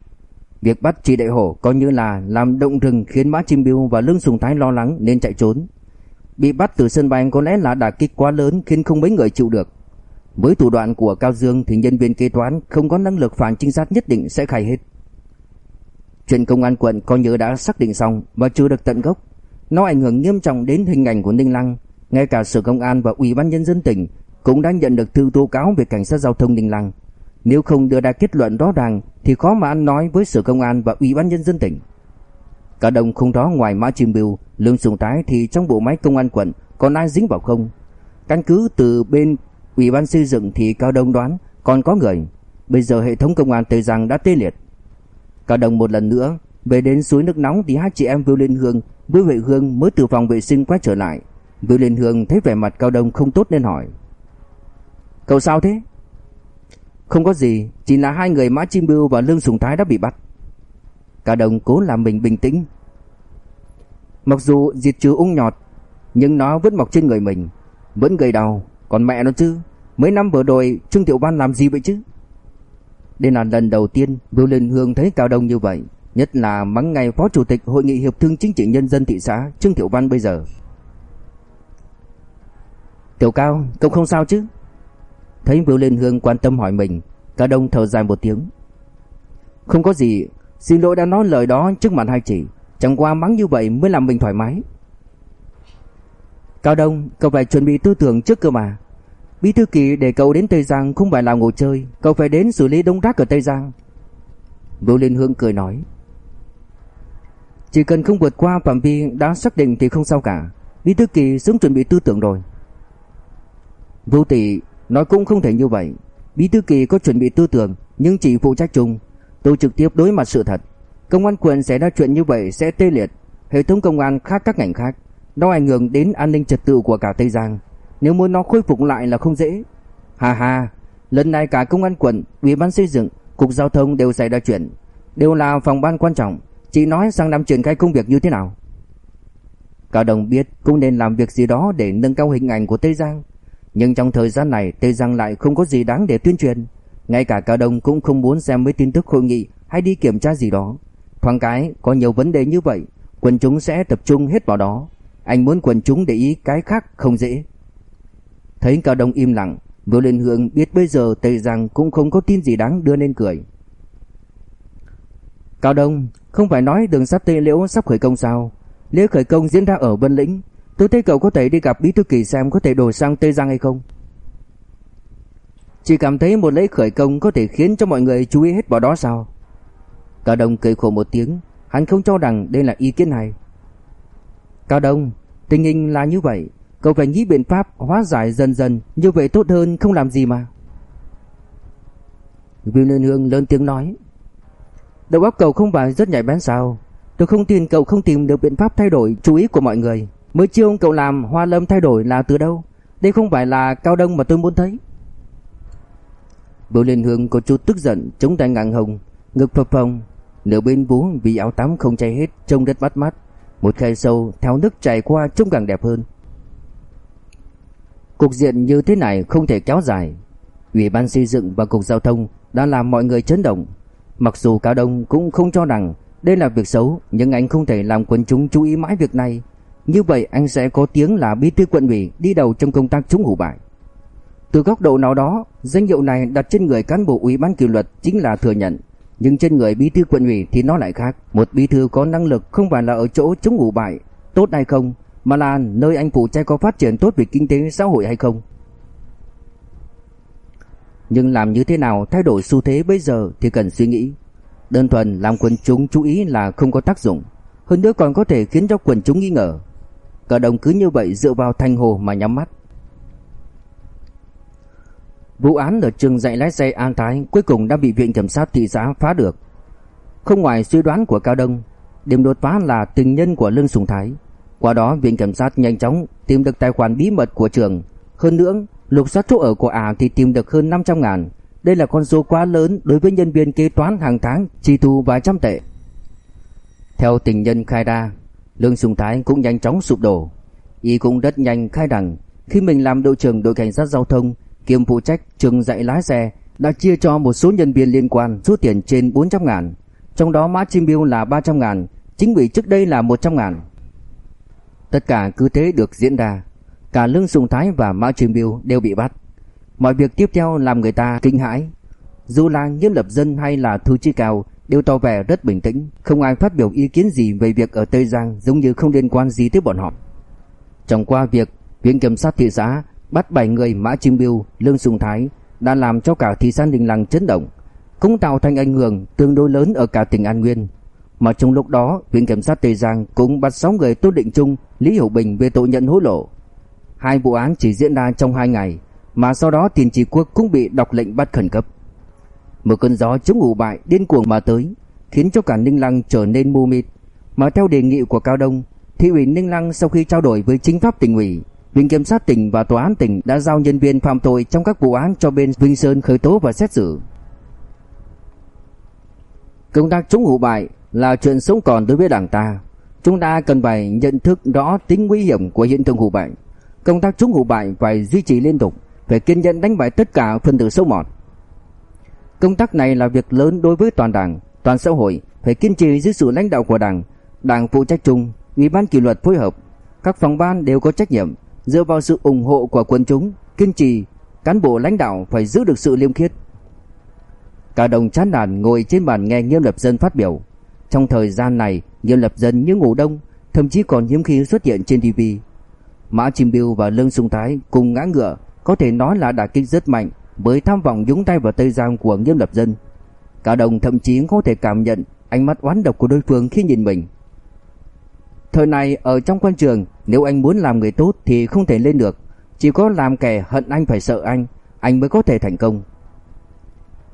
Việc bắt chỉ Đại Hổ coi như là làm động rừng khiến Mã Chim Biêu và Lương Sùng Thái lo lắng nên chạy trốn. Bị bắt từ sân bay có lẽ là đả kích quá lớn khiến không mấy người chịu được. Với thủ đoạn của Cao Dương thì nhân viên kế toán không có năng lực phản trinh sát nhất định sẽ khai hết. Chuyện công an quận coi như đã xác định xong và chưa được tận gốc. Nó ảnh hưởng nghiêm trọng đến hình ảnh của Ninh Lăng. Ngay cả Sở Công an và Ủy ban Nhân dân tỉnh cũng đã nhận được thư tố cáo về cảnh sát giao thông Ninh Lăng. Nếu không đưa ra kết luận rõ ràng thì khó mà ăn nói với sở công an và ủy ban nhân dân tỉnh. Cả đồng không đó ngoài Mã Chiêm Bưu, Lương Sùng Thái thì trong bộ máy công an quận còn ai dính vào không? Căn cứ từ bên ủy ban xây dựng thì Cao Đông đoán còn có người. Bây giờ hệ thống công an Tây Giang đã tê liệt. Cao Đông một lần nữa Về đến suối nước nóng thì hai chị em Vưu Liên Hương với Huệ Hương mới từ phòng vệ sinh quay trở lại. Vưu Liên Hương thấy vẻ mặt Cao Đông không tốt nên hỏi. Cậu sao thế? Không có gì, chỉ là hai người Mã Chim Bưu và Lương Sùng Thái đã bị bắt. Cao Đông cố làm mình bình tĩnh. Mặc dù diệt trừ ung nhọt, nhưng nó vẫn mọc trên người mình, vẫn gây đau, còn mẹ nó chứ. Mấy năm vừa rồi Trương Tiểu Văn làm gì vậy chứ? Đây là lần đầu tiên Vưu Liên Hương thấy Cao Đông như vậy, nhất là mắng ngày Phó Chủ tịch Hội nghị Hiệp thương Chính trị Nhân dân thị xã Trương Tiểu Văn bây giờ. Tiểu Cao, cậu không sao chứ? Thấy Vưu Liên Hương quan tâm hỏi mình, Cao Đông thở dài một tiếng. Không có gì, xin lỗi đã nói lời đó trước mặt hai chị, chẳng qua mắng như vậy mới làm mình thoải mái. Cao Đông, cậu phải chuẩn bị tư tưởng trước cơ mà. Bí thư kỳ để cậu đến Tây Giang không phải là ngồi chơi, cậu phải đến xử lý đông rác ở Tây Giang. Vũ Liên Hương cười nói. Chỉ cần không vượt qua phạm vi đã xác định thì không sao cả. Bí thư kỳ sớm chuẩn bị tư tưởng rồi. Vũ tỷ nói cũng không thể như vậy. Bí thư kỳ có chuẩn bị tư tưởng nhưng chỉ phụ trách chung. Tôi trực tiếp đối mặt sự thật. Công an quận xảy ra chuyện như vậy sẽ tê liệt hệ thống công an khác các ngành khác. Nó ảnh hưởng đến an ninh trật tự của cả Tây Giang. Nếu muốn nó khôi phục lại là không dễ. Hà hà, lần này cả công an quận, ủy ban xây dựng, cục giao thông đều xảy ra chuyện, đều là phòng ban quan trọng. Chị nói sang năm triển khai công việc như thế nào? Cao Đồng biết cũng nên làm việc gì đó để nâng cao hình ảnh của Tây Giang. Nhưng trong thời gian này Tây Giang lại không có gì đáng để tuyên truyền. Ngay cả Cao Đồng cũng không muốn xem mấy tin tức hội nghị hay đi kiểm tra gì đó. Thoáng cái có nhiều vấn đề như vậy, quần chúng sẽ tập trung hết vào đó. Anh muốn quần chúng để ý cái khác không dễ. Thấy Cao Đông im lặng, Vô Liên Hương biết bây giờ Tây Giang cũng không có tin gì đáng đưa nên cười. Cao Đông, không phải nói đường sắt Tây Liễu sắp khởi công sao? Lễ khởi công diễn ra ở Vân Lĩnh, tôi thấy cậu có thể đi gặp Bí thư kỳ xem có thể đổi sang Tây Giang hay không? Chỉ cảm thấy một lễ khởi công có thể khiến cho mọi người chú ý hết vào đó sao? Cao Đông cười khổ một tiếng, hắn không cho rằng đây là ý kiến hay. Cao Đông, tình hình là như vậy, Cậu phải nghĩ biện pháp hóa giải dần dần Như vậy tốt hơn không làm gì mà Viêm Liên Hương lớn tiếng nói Đầu óc cậu không phải rất nhạy bén sao Tôi không tin cậu không tìm được biện pháp thay đổi chú ý của mọi người Mới chiêu cậu làm hoa lâm thay đổi là từ đâu Đây không phải là cao đông mà tôi muốn thấy Bưu Liên Hương có chút tức giận Chống tay ngang hồng Ngực phập phồng Nửa bên vú vì áo tắm không cháy hết Trông rất bắt mắt Một khe sâu theo nước chảy qua trông càng đẹp hơn Cục diện như thế này không thể kéo dài. Ủy ban xây dựng và cục giao thông đã làm mọi người chấn động. Mặc dù Cao Đông cũng không cho rằng đây là việc xấu, nhưng anh không thể làm quần chúng chú ý mãi việc này. Như vậy anh sẽ có tiếng là bí thư quận ủy đi đầu trong công tác chống hủ bại. Từ góc độ nào đó, danh hiệu này đặt trên người cán bộ ủy ban kỷ luật chính là thừa nhận. Nhưng trên người bí thư quận ủy thì nó lại khác. Một bí thư có năng lực không phải là ở chỗ chống hủ bại, tốt hay không, mà là nơi anh phụ trách có phát triển tốt về kinh tế xã hội hay không. Nhưng làm như thế nào thay đổi xu thế bây giờ thì cần suy nghĩ. Đơn thuần làm quần chúng chú ý là không có tác dụng, hơn nữa còn có thể khiến cho quần chúng nghi ngờ. Cả đồng cứ như vậy dựa vào thanh hồ mà nhắm mắt. Vụ án ở trường dạy lái xe An Thái cuối cùng đã bị viện kiểm sát thị xã phá được. Không ngoài suy đoán của Cao Đông, điểm đột phá là tình nhân của Lương Sùng Thái. Qua đó viện kiểm sát nhanh chóng tìm được tài khoản bí mật của trường. Hơn nữa, lục soát chỗ ở của ả thì tìm được hơn 500 ngàn. Đây là con số quá lớn đối với nhân viên kế toán hàng tháng chi thu vài trăm tệ. Theo tình nhân khai ra, Lương Sùng Thái cũng nhanh chóng sụp đổ. Y cũng rất nhanh khai rằng khi mình làm đội trưởng đội cảnh sát giao thông kiêm phụ trách trường dạy lái xe đã chia cho một số nhân viên liên quan số tiền trên 400 ngàn. Trong đó mã chim biêu là 300 ngàn, chính ủy trước đây là 100 ngàn. Tất cả cứ thế được diễn ra Cả Lương Sùng Thái và Mã Trường Biêu đều bị bắt Mọi việc tiếp theo làm người ta kinh hãi Dù là nhân lập dân hay là thư chi cao Đều tỏ vẻ rất bình tĩnh Không ai phát biểu ý kiến gì về việc ở Tây Giang Giống như không liên quan gì tới bọn họ Trong qua việc Viện Kiểm sát thị xã bắt 7 người Mã Trinh Biêu, Lương Sùng Thái đã làm cho cả thị xã Ninh Lăng chấn động, cũng tạo thành ảnh hưởng tương đối lớn ở cả tỉnh An Nguyên. Mà trong lúc đó, Viện Kiểm sát Tây Giang cũng bắt 6 người Tô Định Trung, Lý Hiểu Bình về tội nhận hối lộ. Hai vụ án chỉ diễn ra trong 2 ngày, mà sau đó Tiền Trì Quốc cũng bị đọc lệnh bắt khẩn cấp. Một cơn gió chống ủ bại điên cuồng mà tới, khiến cho cả Ninh Lăng trở nên mù mịt, mà theo đề nghị của Cao Đông, thị ủy Ninh Lăng sau khi trao đổi với chính pháp tỉnh ủy, Viện kiểm sát tỉnh và tòa án tỉnh đã giao nhân viên phạm tội trong các vụ án cho bên Vinh Sơn khởi tố và xét xử. Công tác chống hủ bại là chuyện sống còn đối với đảng ta. Chúng ta cần phải nhận thức rõ tính nguy hiểm của hiện tượng hủ bại. Công tác chống hủ bại phải duy trì liên tục, phải kiên nhẫn đánh bại tất cả phần tử sâu mọt. Công tác này là việc lớn đối với toàn đảng, toàn xã hội, phải kiên trì dưới sự lãnh đạo của đảng, đảng phụ trách chung, ủy ban kỷ luật phối hợp, các phòng ban đều có trách nhiệm, dựa vào sự ủng hộ của quân chúng, kiên trì, cán bộ lãnh đạo phải giữ được sự liêm khiết. Cả đồng chán nản ngồi trên bàn nghe Nghiêm Lập Dân phát biểu. Trong thời gian này, Nghiêm Lập Dân như ngủ đông, thậm chí còn hiếm khi xuất hiện trên TV. Mã Chim Biêu và Lương Sung Thái cùng ngã ngựa, có thể nói là đả kích rất mạnh với tham vọng nhúng tay vào Tây Giang của Nghiêm Lập Dân. Cả đồng thậm chí có thể cảm nhận ánh mắt oán độc của đối phương khi nhìn mình. Thời này ở trong quan trường, nếu anh muốn làm người tốt thì không thể lên được, chỉ có làm kẻ hận anh phải sợ anh, anh mới có thể thành công.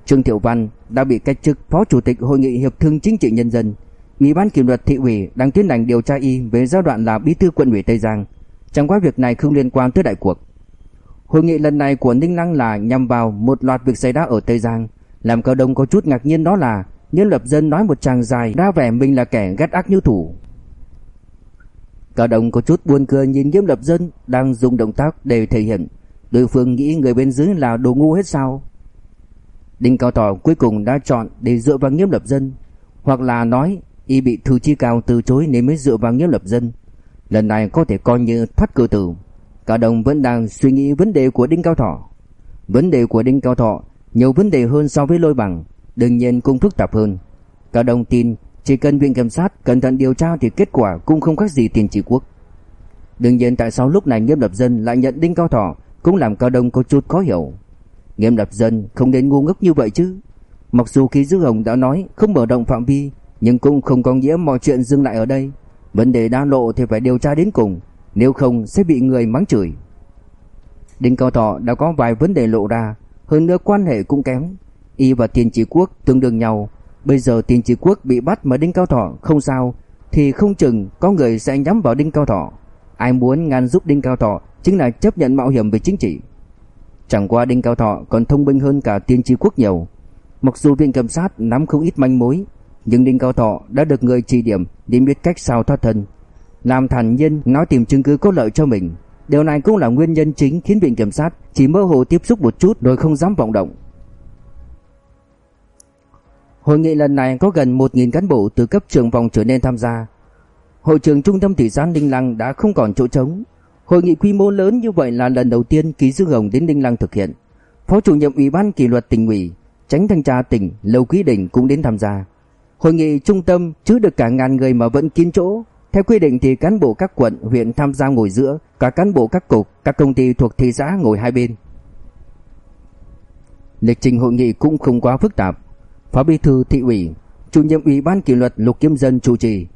Trương Thiệu Văn đã bị cách chức Phó Chủ tịch Hội nghị Hiệp thương Chính trị Nhân dân. Ủy ban kỷ luật thị ủy đang tiến hành điều tra y về giai đoạn là bí thư quận ủy Tây Giang. Chẳng qua việc này không liên quan tới đại cuộc. Hội nghị lần này của Ninh Lăng là nhằm vào một loạt việc xảy ra ở Tây Giang. Làm cao đông có chút ngạc nhiên đó là Nhân lập dân nói một tràng dài ra vẻ mình là kẻ ghét ác như thủ. Cao đông có chút buồn cười nhìn Nhân lập dân đang dùng động tác để thể hiện. Đối phương nghĩ người bên dưới là đồ ngu hết sao? Đinh Cao Tỏ cuối cùng đã chọn để dựa vào Nghiêm Lập Dân, hoặc là nói y bị thư chi cao từ chối nên mới dựa vào Nghiêm Lập Dân. Lần này có thể coi như thoát cửa tử. Cao đồng vẫn đang suy nghĩ vấn đề của Đinh Cao Thọ. Vấn đề của Đinh Cao Thọ nhiều vấn đề hơn so với lôi bằng, đương nhiên cũng phức tạp hơn. Cao đồng tin chỉ cần viện kiểm sát cẩn thận điều tra thì kết quả cũng không khác gì tiền trị quốc. Đương nhiên tại sao lúc này Nghiêm Lập Dân lại nhận Đinh Cao Thọ cũng làm Cao Đông có chút khó hiểu. Nghiêm lập dân không đến ngu ngốc như vậy chứ Mặc dù khi Dư Hồng đã nói không mở rộng phạm vi Nhưng cũng không có nghĩa mọi chuyện dừng lại ở đây Vấn đề đa lộ thì phải điều tra đến cùng nếu không sẽ bị người mắng chửi. Đinh Cao Thọ đã có vài vấn đề lộ ra Hơn nữa quan hệ cũng kém. Y và Tiền Chỉ Quốc tương đương nhau. Bây giờ Tiền Chỉ Quốc bị bắt mà Đinh Cao Thọ không sao Thì không chừng có người sẽ nhắm vào Đinh Cao Thọ. Ai muốn ngăn giúp Đinh Cao Thọ Chính là chấp nhận mạo hiểm về chính trị. Chẳng qua Đinh Cao Thọ còn thông minh hơn cả tiên Chí quốc nhiều. Mặc dù viện kiểm sát nắm không ít manh mối, nhưng Đinh Cao Thọ đã được người chỉ điểm để biết cách sao thoát thân. Làm thành nhân nói tìm chứng cứ có lợi cho mình. Điều này cũng là nguyên nhân chính khiến viện kiểm sát chỉ mơ hồ tiếp xúc một chút rồi không dám vọng động. Hội nghị lần này có gần 1.000 cán bộ từ cấp trưởng phòng trở nên tham gia. Hội trường trung tâm thị xã Ninh Lăng đã không còn chỗ trống, Hội nghị quy mô lớn như vậy là lần đầu tiên Ký Dương Hồng đến Ninh Lăng thực hiện. Phó chủ nhiệm Ủy ban kỷ luật tỉnh ủy, tránh thanh tra tỉnh Lâu Quý Đình cũng đến tham gia. Hội nghị trung tâm chứa được cả ngàn người mà vẫn kín chỗ. Theo quy định thì cán bộ các quận, huyện tham gia ngồi giữa, cả cán bộ các cục, các công ty thuộc thị xã ngồi hai bên. Lịch trình hội nghị cũng không quá phức tạp. Phó bí thư thị ủy, chủ nhiệm ủy ban kỷ luật Lục Kiếm Dân chủ trì.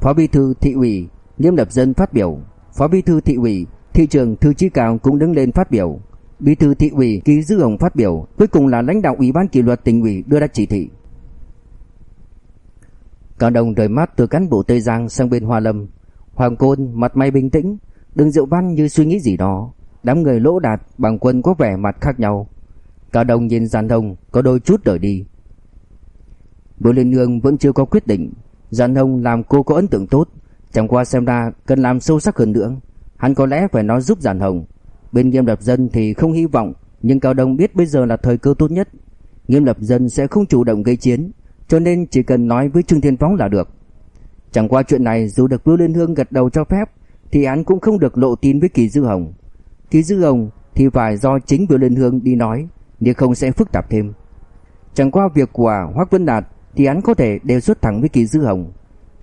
Phó bí thư thị ủy, Liêm Lập Dân phát biểu. Phó Bí thư thị ủy, thị trưởng Thư Chí Cao cũng đứng lên phát biểu. Bí thư thị ủy Ký Dư Hồng phát biểu, cuối cùng là lãnh đạo Ủy ban kỷ luật tỉnh ủy đưa ra chỉ thị. Cao Đồng rời mắt từ cán bộ Tây Giang sang bên Hoa Lâm. Hoàng Côn mặt mày bình tĩnh, Đường Diệu Văn như suy nghĩ gì đó. Đám người lỗ đạt bằng quân có vẻ mặt khác nhau. Cao Đồng nhìn Giàn Hồng có đôi chút đổi đi. Bùi Liên Hương vẫn chưa có quyết định. Giàn Hồng làm cô có ấn tượng tốt, Chẳng qua xem ra cần làm sâu sắc hơn nữa Hắn có lẽ phải nói giúp Giản Hồng Bên nghiêm lập dân thì không hy vọng Nhưng Cao Đông biết bây giờ là thời cơ tốt nhất Nghiêm lập dân sẽ không chủ động gây chiến cho nên chỉ cần nói với Trương Thiên Phóng là được Chẳng qua chuyện này dù được Vưu Liên Hương gật đầu cho phép Thì hắn cũng không được lộ tin với Kỳ Dư Hồng Kỳ Dư Hồng thì phải do chính Vưu Liên Hương đi nói Nếu không sẽ phức tạp thêm Chẳng qua việc của Hoác Vân Đạt Thì hắn có thể đề xuất thẳng với Kỳ Dư Hồng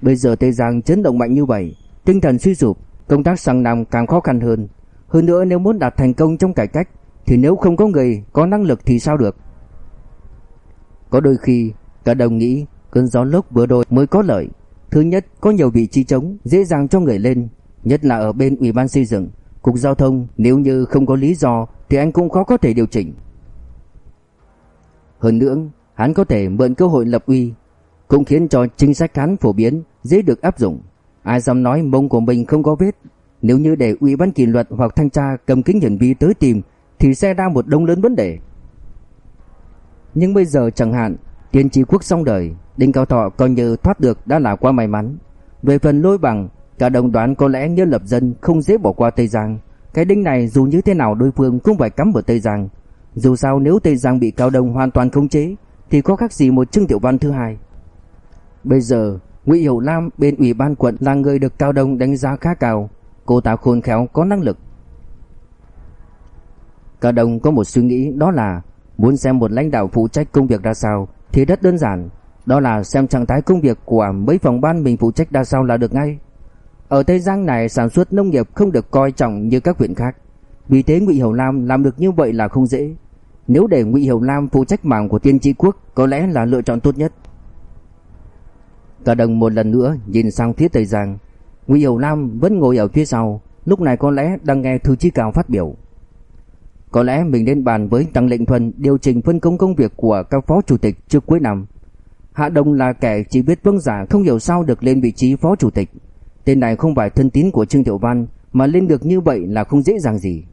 Bây giờ Tây Giang chấn động mạnh như vậy, tinh thần suy sụp, công tác sang năm càng khó khăn hơn. Hơn nữa nếu muốn đạt thành công trong cải cách thì nếu không có người có năng lực thì sao được? Có đôi khi cả đồng nghĩ cơn gió lốc vừa rồi mới có lợi. Thứ nhất, có nhiều vị trí trống dễ dàng cho người lên, nhất là ở bên ủy ban xây dựng, cục giao thông, nếu như không có lý do thì anh cũng khó có thể điều chỉnh. Hơn nữa, hắn có thể mượn cơ hội lập uy, cũng khiến cho chính sách hắn phổ biến dễ được áp dụng. Ai dám nói mông của mình không có vết, nếu như để ủy ban kỷ luật hoặc thanh tra cầm kính hiển vi tới tìm thì sẽ ra một đông lớn vấn đề. Nhưng bây giờ chẳng hạn, tiên tri quốc xong đời, Đinh Cao Thọ coi như thoát được đã là quá may mắn. Về phần lôi bằng, cả đồng đoán có lẽ nhân lập dân không dễ bỏ qua Tây Giang. Cái đinh này dù như thế nào đối phương cũng phải cắm vào Tây Giang. Dù sao nếu Tây Giang bị Cao Đông hoàn toàn khống chế thì có khác gì một Trương Tiểu Văn thứ hai. Bây giờ, Ngụy Hiểu Lam bên ủy ban quận là người được Cao Đông đánh giá khá cao, cô ta khôn khéo có năng lực. Cao Đông có một suy nghĩ đó là muốn xem một lãnh đạo phụ trách công việc ra sao thì rất đơn giản, đó là xem trạng thái công việc của mấy phòng ban mình phụ trách ra sao là được ngay. Ở Tây Giang này sản xuất nông nghiệp không được coi trọng như các huyện khác. Vì thế Ngụy Hiểu Lam làm được như vậy là không dễ. Nếu để Ngụy Hiểu Lam phụ trách mảng của Tiên Tri Quốc có lẽ là lựa chọn tốt nhất. Cả đồng một lần nữa nhìn sang phía Tây Giang. Ngụy Hiểu Lam vẫn ngồi ở phía sau, lúc này có lẽ đang nghe thư chí cao phát biểu. Có lẽ mình nên bàn với Tăng Lệnh Thuần điều chỉnh phân công công việc của các phó chủ tịch trước cuối năm. Hạ Đông là kẻ chỉ biết vâng giả không hiểu sao được lên vị trí phó chủ tịch. Tên này không phải thân tín của Trương Tiểu Văn mà lên được như vậy là không dễ dàng gì.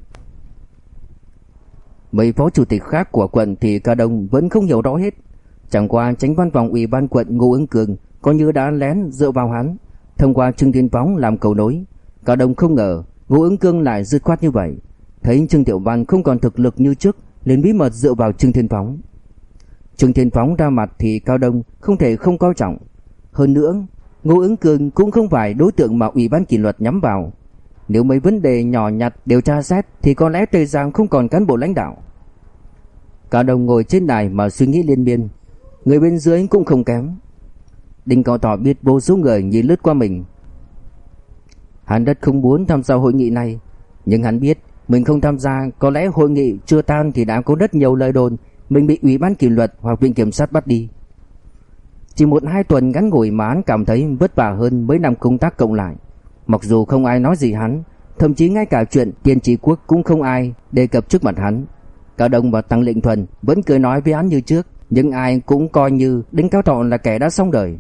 Mấy phó chủ tịch khác của quận thì cả đông vẫn không hiểu rõ hết. Chẳng qua tránh văn phòng ủy ban quận Ngô Ứng Cường coi như đã lén dựa vào hắn, thông qua Trương Thiên Phóng làm cầu nối. Cả đông không ngờ Ngô Ứng cường lại dứt khoát như vậy. Thấy Trương Tiểu Văn không còn thực lực như trước, liền bí mật dựa vào Trương Thiên Phóng. Trương Thiên Phóng ra mặt thì Cao Đông không thể không coi trọng. Hơn nữa, Ngô Ứng cường cũng không phải đối tượng mà Ủy ban kỷ luật nhắm vào. Nếu mấy vấn đề nhỏ nhặt điều tra xét thì có lẽ Tây Giang không còn cán bộ lãnh đạo. Cao Đông ngồi trên đài mà suy nghĩ liên miên. Người bên dưới cũng không kém. Đinh Cao Tỏ biết vô số người nhìn lướt qua mình. Hắn rất không muốn tham gia hội nghị này, nhưng hắn biết mình không tham gia có lẽ hội nghị chưa tan thì đã có rất nhiều lời đồn mình bị ủy ban kỷ luật hoặc viện kiểm sát bắt đi. Chỉ một hai tuần ngắn ngủi mà hắn cảm thấy vất vả hơn mấy năm công tác cộng lại. Mặc dù không ai nói gì hắn, thậm chí ngay cả chuyện tiền trí quốc cũng không ai đề cập trước mặt hắn. Cả đồng và Tăng Lệnh Thuần vẫn cười nói với hắn như trước, nhưng ai cũng coi như đến Cao Thọ là kẻ đã xong đời.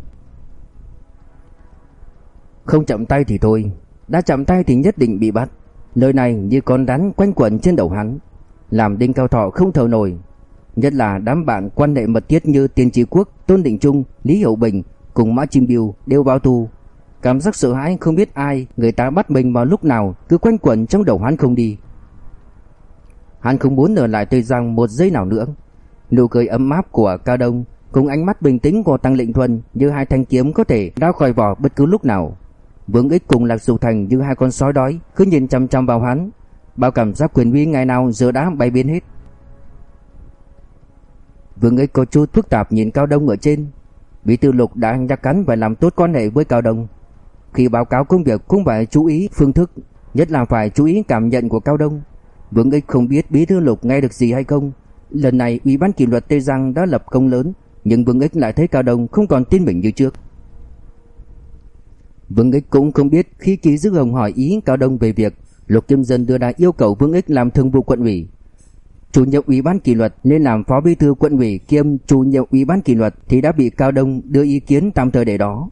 Không chậm tay thì thôi, đã chậm tay thì nhất định bị bắt. Lời này như con rắn quanh quẩn trên đầu hắn, làm Đinh Cao Thọ không thở nổi, nhất là đám bạn quan hệ mật thiết như Tiên Tri Quốc, Tôn Định Trung, Lý Hiểu Bình cùng Mã Chim Biêu đều báo tu Cảm giác sợ hãi không biết ai, người ta bắt mình vào lúc nào cứ quanh quẩn trong đầu hắn không đi. Hắn không muốn ở lại Tây Giang một giây nào nữa. Nụ cười ấm áp của Cao Đông cùng ánh mắt bình tĩnh của Tăng Lệnh Thuần như hai thanh kiếm có thể ra khỏi vỏ bất cứ lúc nào. Vương Ích cùng Lạc Sù Thành như hai con sói đói cứ nhìn chăm chăm vào hắn. Bao cảm giác quyền uy ngày nào giờ đã bay biến hết. Vương Ích có chút phức tạp nhìn Cao Đông ở trên. Bí thư Lục đã nhắc cắn và làm tốt quan hệ với Cao Đông. Khi báo cáo công việc cũng phải chú ý phương thức, nhất là phải chú ý cảm nhận của Cao Đông. Vương Ích không biết Bí thư Lục nghe được gì hay không. Lần này Ủy ban kỷ luật Tây Giang đã lập công lớn, nhưng Vương Ích lại thấy Cao Đông không còn tin mình như trước. Vương Ích cũng không biết khi Ký Dư Hồng hỏi ý Cao Đông về việc Lục Kim Dân đưa ra yêu cầu Vương Ích làm thường vụ quận ủy. Chủ nhiệm ủy ban kỷ luật nên làm phó bí thư quận ủy kiêm chủ nhiệm ủy ban kỷ luật thì đã bị Cao Đông đưa ý kiến tạm thời để đó.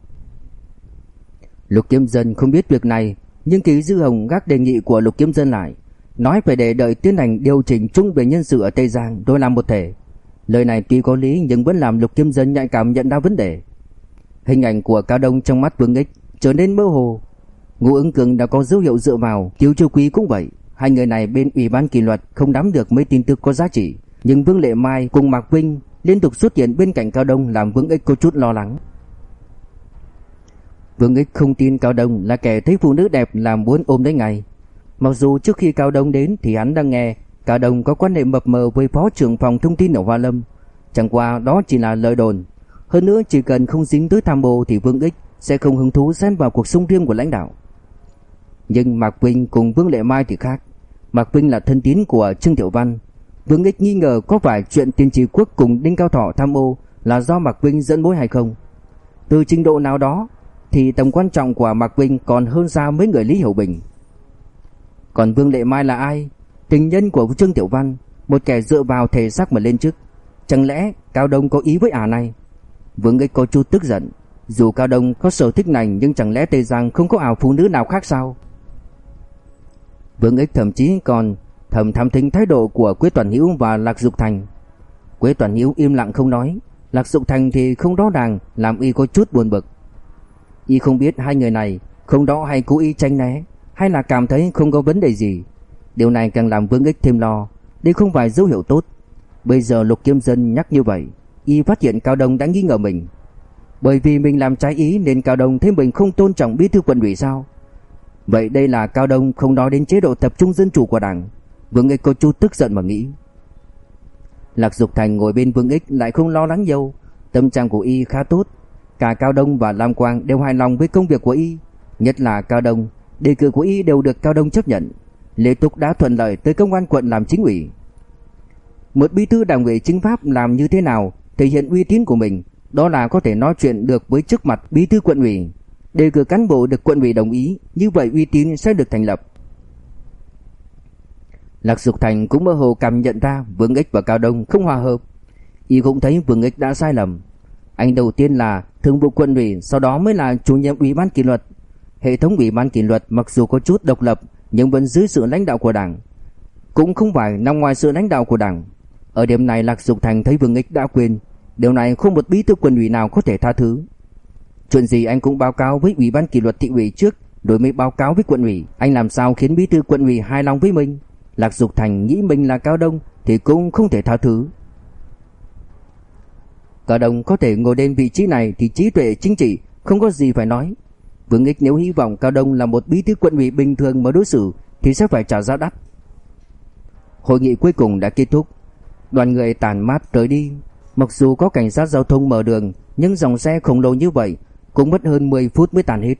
Lục Kim Dân không biết việc này, nhưng Ký Dư Hồng gác đề nghị của Lục Kim Dân lại, nói phải để đợi tiến hành điều chỉnh chung về nhân sự ở Tây Giang rồi làm một thể. Lời này tuy có lý nhưng vẫn làm Lục Kim Dân nhạy cảm nhận ra vấn đề. Hình ảnh của Cao Đông trong mắt Vương Ích trở nên mơ hồ. Ngô Ứng Cường đã có dấu hiệu dựa vào, Kiều Châu Quý cũng vậy. Hai người này bên ủy ban kỷ luật không nắm được mấy tin tức có giá trị, nhưng Vương Lệ Mai cùng Mạc Vinh liên tục xuất hiện bên cạnh Cao Đông làm Vương Ích có chút lo lắng. Vương Ích không tin Cao Đông là kẻ thấy phụ nữ đẹp làm muốn ôm lấy ngày. Mặc dù trước khi Cao Đông đến thì hắn đang nghe Cao Đông có quan hệ mập mờ với phó trưởng phòng thông tin ở Hoa Lâm. Chẳng qua đó chỉ là lời đồn. Hơn nữa chỉ cần không dính tới tham mô thì Vương Ích sẽ không hứng thú xen vào cuộc sống riêng của lãnh đạo. Nhưng Mạc Vinh cùng Vương Lệ Mai thì khác. Mạc Vinh là thân tín của Trương Tiểu Văn. Vương Ích nghi ngờ có phải chuyện tiên tri quốc cùng Đinh Cao Thọ tham ô là do Mạc Vinh dẫn mối hay không. Từ trình độ nào đó thì tầm quan trọng của Mạc Vinh còn hơn xa mấy người Lý Hiểu Bình. Còn Vương Lệ Mai là ai? Tình nhân của Trương Tiểu Văn, một kẻ dựa vào thể xác mà lên chức. Chẳng lẽ Cao Đông có ý với ả này? Vương Ích có chút tức giận dù Cao Đông có sở thích này, Nhưng chẳng lẽ Tây Giang không có ảo phụ nữ nào khác sao? Vương Ích thậm chí còn thầm tham thính thái độ của Quế Toàn Hữu và Lạc Dục Thành. Quế Toàn Hữu im lặng không nói. Lạc Dục Thành thì không rõ ràng, Làm y có chút buồn bực. Y không biết hai người này Không đó hay cố ý tranh né, Hay là cảm thấy không có vấn đề gì. Điều này càng làm Vương Ích thêm lo. Đây không phải dấu hiệu tốt. Bây giờ Lục Kiếm Dân nhắc như vậy, Y phát hiện Cao Đông đã nghi ngờ mình. Bởi vì mình làm trái ý Nên Cao Đông thấy mình không tôn trọng bí thư quận ủy sao? Vậy đây là Cao Đông không nói đến chế độ tập trung dân chủ của đảng. Vương Ích có chút tức giận mà nghĩ. Lạc Dục Thành ngồi bên Vương Ích lại không lo lắng nhiều. Tâm trạng của y khá tốt. Cả Cao Đông và Lam Quang đều hài lòng với công việc của y. Nhất là Cao Đông, Đề cử của y đều được Cao Đông chấp nhận. Lê Túc đã thuận lợi tới công an quận làm chính ủy. Một bí thư đảng ủy chính pháp làm như thế nào Thể hiện uy tín của mình? Đó là có thể nói chuyện được với trước mặt bí thư quận ủy. Đề cử cán bộ được quận ủy đồng ý, Như vậy uy tín sẽ được thành lập. Lạc Dục Thành cũng mơ hồ cảm nhận ra Vương Ích và Cao Đông không hòa hợp. Y cũng thấy Vương Ích đã sai lầm. Anh đầu tiên là thường vụ quận ủy, Sau đó mới là chủ nhiệm ủy ban kỷ luật. Hệ thống ủy ban kỷ luật mặc dù có chút độc lập, Nhưng vẫn dưới sự lãnh đạo của đảng. Cũng không phải nằm ngoài sự lãnh đạo của đảng. Ở điểm này, Lạc Dục Thành thấy Vương Ích đã quên. Điều này không một bí thư quận ủy nào có thể tha thứ. Chuyện gì anh cũng báo cáo với ủy ban kỷ luật thị ủy trước, Rồi mới báo cáo với quận ủy. Anh làm sao khiến bí thư quận ủy hài lòng với mình? Lạc Dục Thành nghĩ mình là Cao Đông Thì cũng không thể tha thứ. Cao Đông có thể ngồi đến vị trí này Thì trí tuệ chính trị không có gì phải nói. Vương Ích nếu hy vọng Cao Đông là một bí thư quận ủy bình thường mà đối xử Thì sẽ phải trả giá đắt. Hội nghị cuối cùng đã kết thúc. Đoàn người tàn mát rời đi. Mặc dù có cảnh sát giao thông mở đường Nhưng dòng xe khổng lồ như vậy Cũng mất hơn 10 phút mới tàn hết.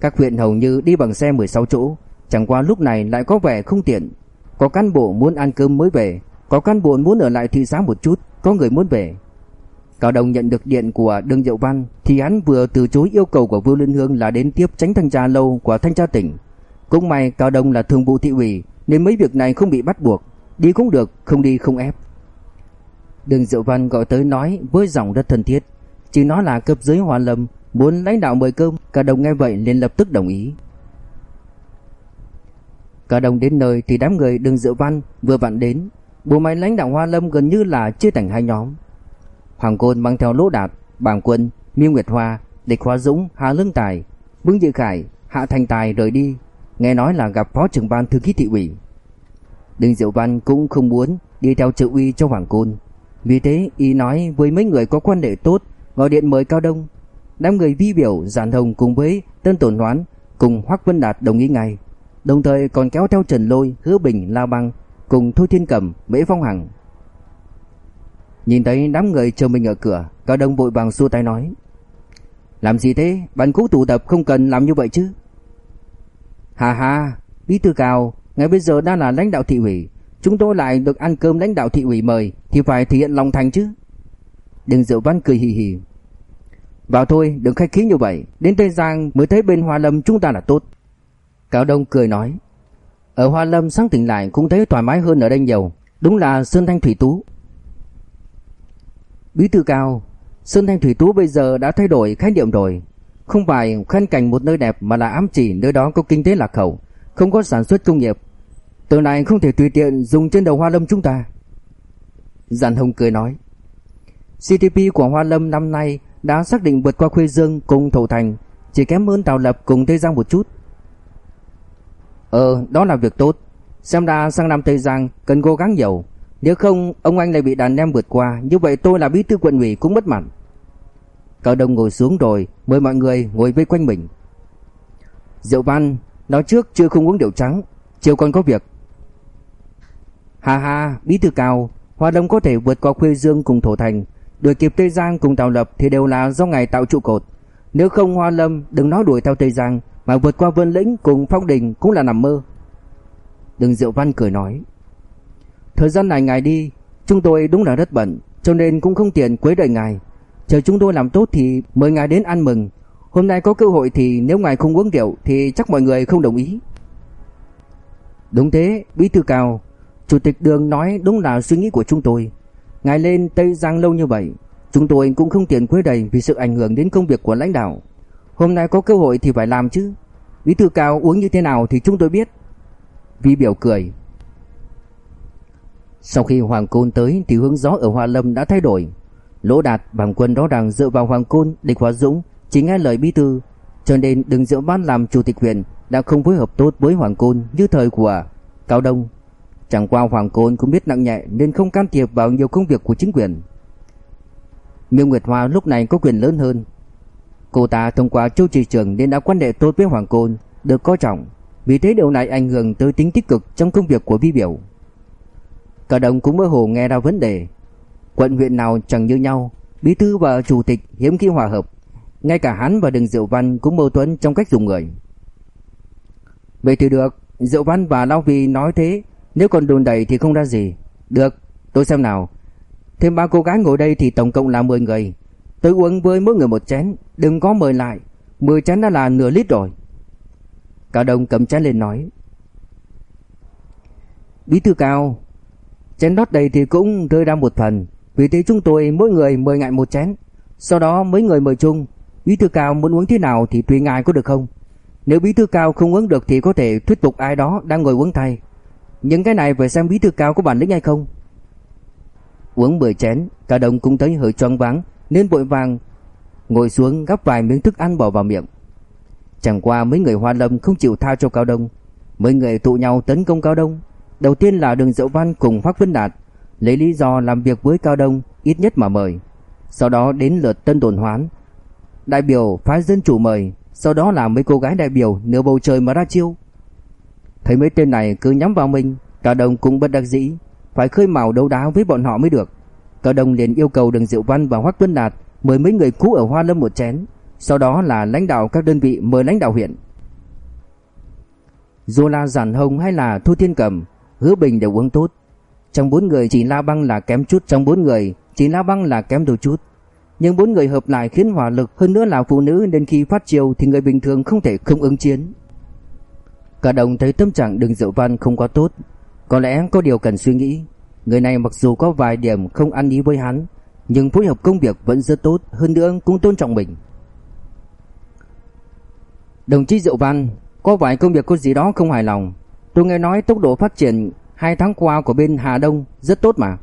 Các huyện hầu như đi bằng xe 16 chỗ Chẳng qua lúc này lại có vẻ không tiện. Có cán bộ muốn ăn cơm mới về Có cán bộ muốn ở lại thị xã một chút Có người muốn về. Cao Đồng nhận được điện của Đương Diệu Văn Thì hắn vừa từ chối yêu cầu của Vưu Liên Hương Là đến tiếp tránh thanh tra lâu của thanh tra tỉnh. Cũng may Cao Đông là thường vụ thị ủy Nên mấy việc này không bị bắt buộc Đi cũng được, không đi không ép. Đường Diệu Văn gọi tới nói với giọng rất thân thiết Chỉ nói là cấp dưới Hoa Lâm Muốn lãnh đạo mời cơm cả Đồng nghe vậy liền lập tức đồng ý Cả đồng đến nơi thì đám người đường Diệu Văn vừa vặn đến, bộ máy lãnh đạo Hoa Lâm gần như là chia thành hai nhóm. Hoàng Côn mang theo Lỗ Đạt, Bàng Quân, Miêu Nguyệt Hoa, Địch Hoa Dũng, Hà Lương Tài, Vương Dự Khải, Hạ Thành Tài rời đi, nghe nói là gặp phó trưởng ban thư ký thị ủy. Đường Diệu Văn cũng không muốn đi theo trợ uy cho Hoàng Côn, vì thế y nói với mấy người có quan hệ tốt, gọi điện mời Cao Đông. Đám người vi biểu Giản Hồng cùng với Tân Tổn Hoán cùng Hoắc Vân Đạt đồng ý ngay. Đồng thời còn kéo theo Trần Lôi, Hứa Bình, La Băng cùng Thôi Thiên Cẩm, Mễ Phong Hằng. Nhìn thấy đám người chờ mình ở cửa, Cao Đông vội vàng xua tay nói: "Làm gì thế? Bạn cũ tụ tập không cần làm như vậy chứ." "Hà hà, bí thư Cao, ngay bây giờ đang là lãnh đạo thị ủy, chúng tôi lại được ăn cơm lãnh đạo thị ủy mời thì phải thể hiện lòng thành chứ." Đừng Diệu Văn cười hì hì. "Vào thôi, đừng khách khí như vậy, đến Tây Giang mới thấy bên Hoa Lâm chúng ta là tốt." Cao Đông cười nói Ở Hoa Lâm sáng tỉnh lại cũng thấy thoải mái hơn ở đây nhiều Đúng là Sơn Thanh Thủy Tú Bí thư Cao Sơn Thanh Thủy Tú bây giờ đã thay đổi khái niệm rồi Không phải khen cảnh một nơi đẹp Mà là ám chỉ nơi đó có kinh tế lạc hậu Không có sản xuất công nghiệp từ này không thể tùy tiện dùng trên đầu Hoa Lâm chúng ta giản Hồng cười nói GDP của Hoa Lâm năm nay đã xác định vượt qua Khuê Dương cùng Thổ Thành, chỉ kém hơn Tào Lập cùng Tây Giang một chút. Ờ, đó là việc tốt. Xem ra sang năm Tây Giang cần cố gắng nhiều. Nếu không, ông anh lại bị đàn em vượt qua, như vậy tôi là bí thư quận ủy cũng mất mặt. Cao Đông ngồi xuống rồi, mời mọi người ngồi vây quanh mình. Diệu Văn, nói trước chưa không uống rượu trắng, chiều còn có việc. Hà hà, bí thư cao, Hoa Đông có thể vượt qua Khuê Dương cùng Thổ Thành, đuổi kịp Tây Giang cùng Tào Lập thì đều là do ngài tạo trụ cột. Nếu không Hoa Lâm đừng nói đuổi theo Tây Giang, mà vượt qua Vân Lĩnh cùng Phong Đình cũng là nằm mơ. Đừng Diệu Văn cười nói. Thời gian này ngài đi, chúng tôi đúng là rất bận, cho nên cũng không tiền quấy rầy ngài. Chờ chúng tôi làm tốt thì mời ngài đến ăn mừng. Hôm nay có cơ hội thì nếu ngài không uống rượu thì chắc mọi người không đồng ý. Đúng thế, Bí thư Cao, Chủ tịch Đường nói đúng là suy nghĩ của chúng tôi. Ngài lên Tây Giang lâu như vậy, Chúng tôi cũng không tiền quấy đầy vì sự ảnh hưởng đến công việc của lãnh đạo. Hôm nay có cơ hội thì phải làm chứ. Bí thư cao uống như thế nào thì chúng tôi biết. Vi biểu cười. Sau khi Hoàng Côn tới thì hướng gió ở Hoa Lâm đã thay đổi. Lỗ Đạt bằng quân đó đang dựa vào Hoàng Côn, Địch Hóa Dũng chỉ nghe lời bí thư, cho nên đừng dựa ban làm chủ tịch huyện đã không phối hợp tốt với Hoàng Côn như thời của Cao Đông. Chẳng qua Hoàng Côn cũng biết nặng nhẹ nên không can thiệp vào nhiều công việc của chính quyền. Miêu Nguyệt Hoa lúc này có quyền lớn hơn. Cô ta thông qua Châu Trì Trường nên đã quan hệ tốt với Hoàng Côn, được coi trọng. Vì thế điều này ảnh hưởng tới tính tích cực trong công việc của Vi Biểu. Cả đồng cũng mơ hồ nghe ra vấn đề. Quận huyện nào chẳng như nhau, bí thư và chủ tịch hiếm khi hòa hợp. Ngay cả hắn và Đường Diệu Văn cũng mâu thuẫn trong cách dùng người. Vậy thì được, Diệu Văn và Lao Vì nói thế, nếu còn đồn đẩy thì không ra gì. Được, tôi xem nào. Thêm ba cô gái ngồi đây thì tổng cộng là 10 người. Tôi uống với mỗi người một chén, đừng có mời lại. 10 chén đã là nửa lít rồi. Cao Đông cầm chén lên nói. Bí thư Cao, chén đót đầy thì cũng rơi ra một phần. Vì thế chúng tôi mỗi người mời ngại một chén. Sau đó mấy người mời chung. Bí thư Cao muốn uống thế nào thì tùy ngài có được không? Nếu bí thư Cao không uống được thì có thể thuyết phục ai đó đang ngồi uống thay. Những cái này phải xem bí thư Cao có bản lĩnh hay không. Uống 10 chén, cả đồng cũng thấy hơi choáng váng nên vội vàng ngồi xuống gắp vài miếng thức ăn bỏ vào miệng. Chẳng qua mấy người Hoa Lâm không chịu tha cho Cao Đông, mấy người tụ nhau tấn công Cao Đông. Đầu tiên là Đường Diệu Văn cùng Hoác Vân Đạt, lấy lý do làm việc với Cao Đông ít nhất mà mời. Sau đó đến lượt Tân Đồn Hoán, đại biểu phái dân chủ mời, sau đó là mấy cô gái đại biểu nửa bầu trời mà ra chiêu. Thấy mấy tên này cứ nhắm vào mình, Cao Đông cũng bất đắc dĩ, phải khơi mào đấu đá với bọn họ mới được. Cao Đông liền yêu cầu Đường Diệu Văn và Hoắc Tuấn Đạt mời mấy người cũ ở Hoa Lâm một chén, sau đó là lãnh đạo các đơn vị mời lãnh đạo huyện. Dù là Giản Hồng hay là Thu Thiên Cầm, Hứa Bình đều uống tốt. Trong bốn người chỉ La Băng là kém chút, trong bốn người chỉ La Băng là kém đôi chút. Nhưng bốn người hợp lại khiến hỏa lực hơn nữa là phụ nữ nên khi phát chiều thì người bình thường không thể không ứng chiến. Cả đồng thấy tâm trạng Đường Diệu Văn không quá tốt, có lẽ có điều cần suy nghĩ. Người này mặc dù có vài điểm không ăn ý với hắn, nhưng phối hợp công việc vẫn rất tốt, hơn nữa cũng tôn trọng mình. Đồng chí Diệu Văn, có vài công việc có gì đó không hài lòng. Tôi nghe nói tốc độ phát triển hai tháng qua của bên Hà Đông rất tốt mà.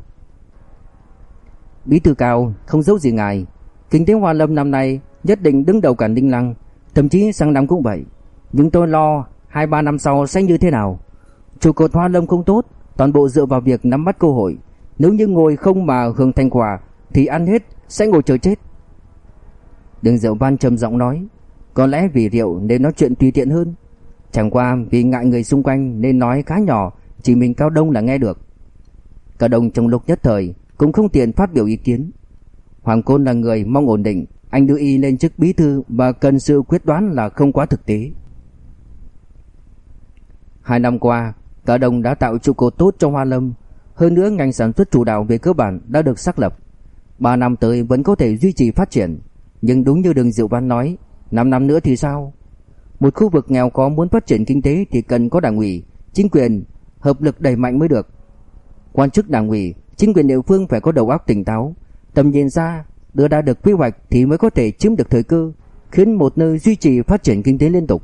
Bí thư cao không giấu gì ngài, kinh tế Hoa Lâm năm nay nhất định đứng đầu cả Ninh Lăng, thậm chí sang năm cũng vậy. Nhưng tôi lo hai ba năm sau sẽ như thế nào. Trụ cột Hoa Lâm không tốt, toàn bộ dựa vào việc nắm bắt cơ hội. Nếu như ngồi không mà hưởng thành quả thì ăn hết sẽ ngồi chờ chết. Đường Diệu Văn trầm giọng nói, có lẽ vì rượu nên nói chuyện tùy tiện hơn. Chẳng qua vì ngại người xung quanh nên nói khá nhỏ, chỉ mình Cao Đông là nghe được. Cao Đông trong lúc nhất thời cũng không tiện phát biểu ý kiến. Hoàng Côn là người mong ổn định, anh đưa y lên chức bí thư và cần sự quyết đoán là không quá thực tế. Hai năm qua, cả Đông đã tạo trụ cột tốt cho Hoa Lâm, hơn nữa ngành sản xuất chủ đạo về cơ bản đã được xác lập. Ba năm tới vẫn có thể duy trì phát triển, nhưng đúng như Đường Diệu Văn nói, 5 năm nữa thì sao? Một khu vực nghèo khó muốn phát triển kinh tế thì cần có đảng ủy, chính quyền hợp lực đẩy mạnh mới được. Quan chức đảng ủy, chính quyền địa phương phải có đầu óc tỉnh táo, tầm nhìn xa, đưa ra được quy hoạch thì mới có thể chiếm được thời cơ, khiến một nơi duy trì phát triển kinh tế liên tục.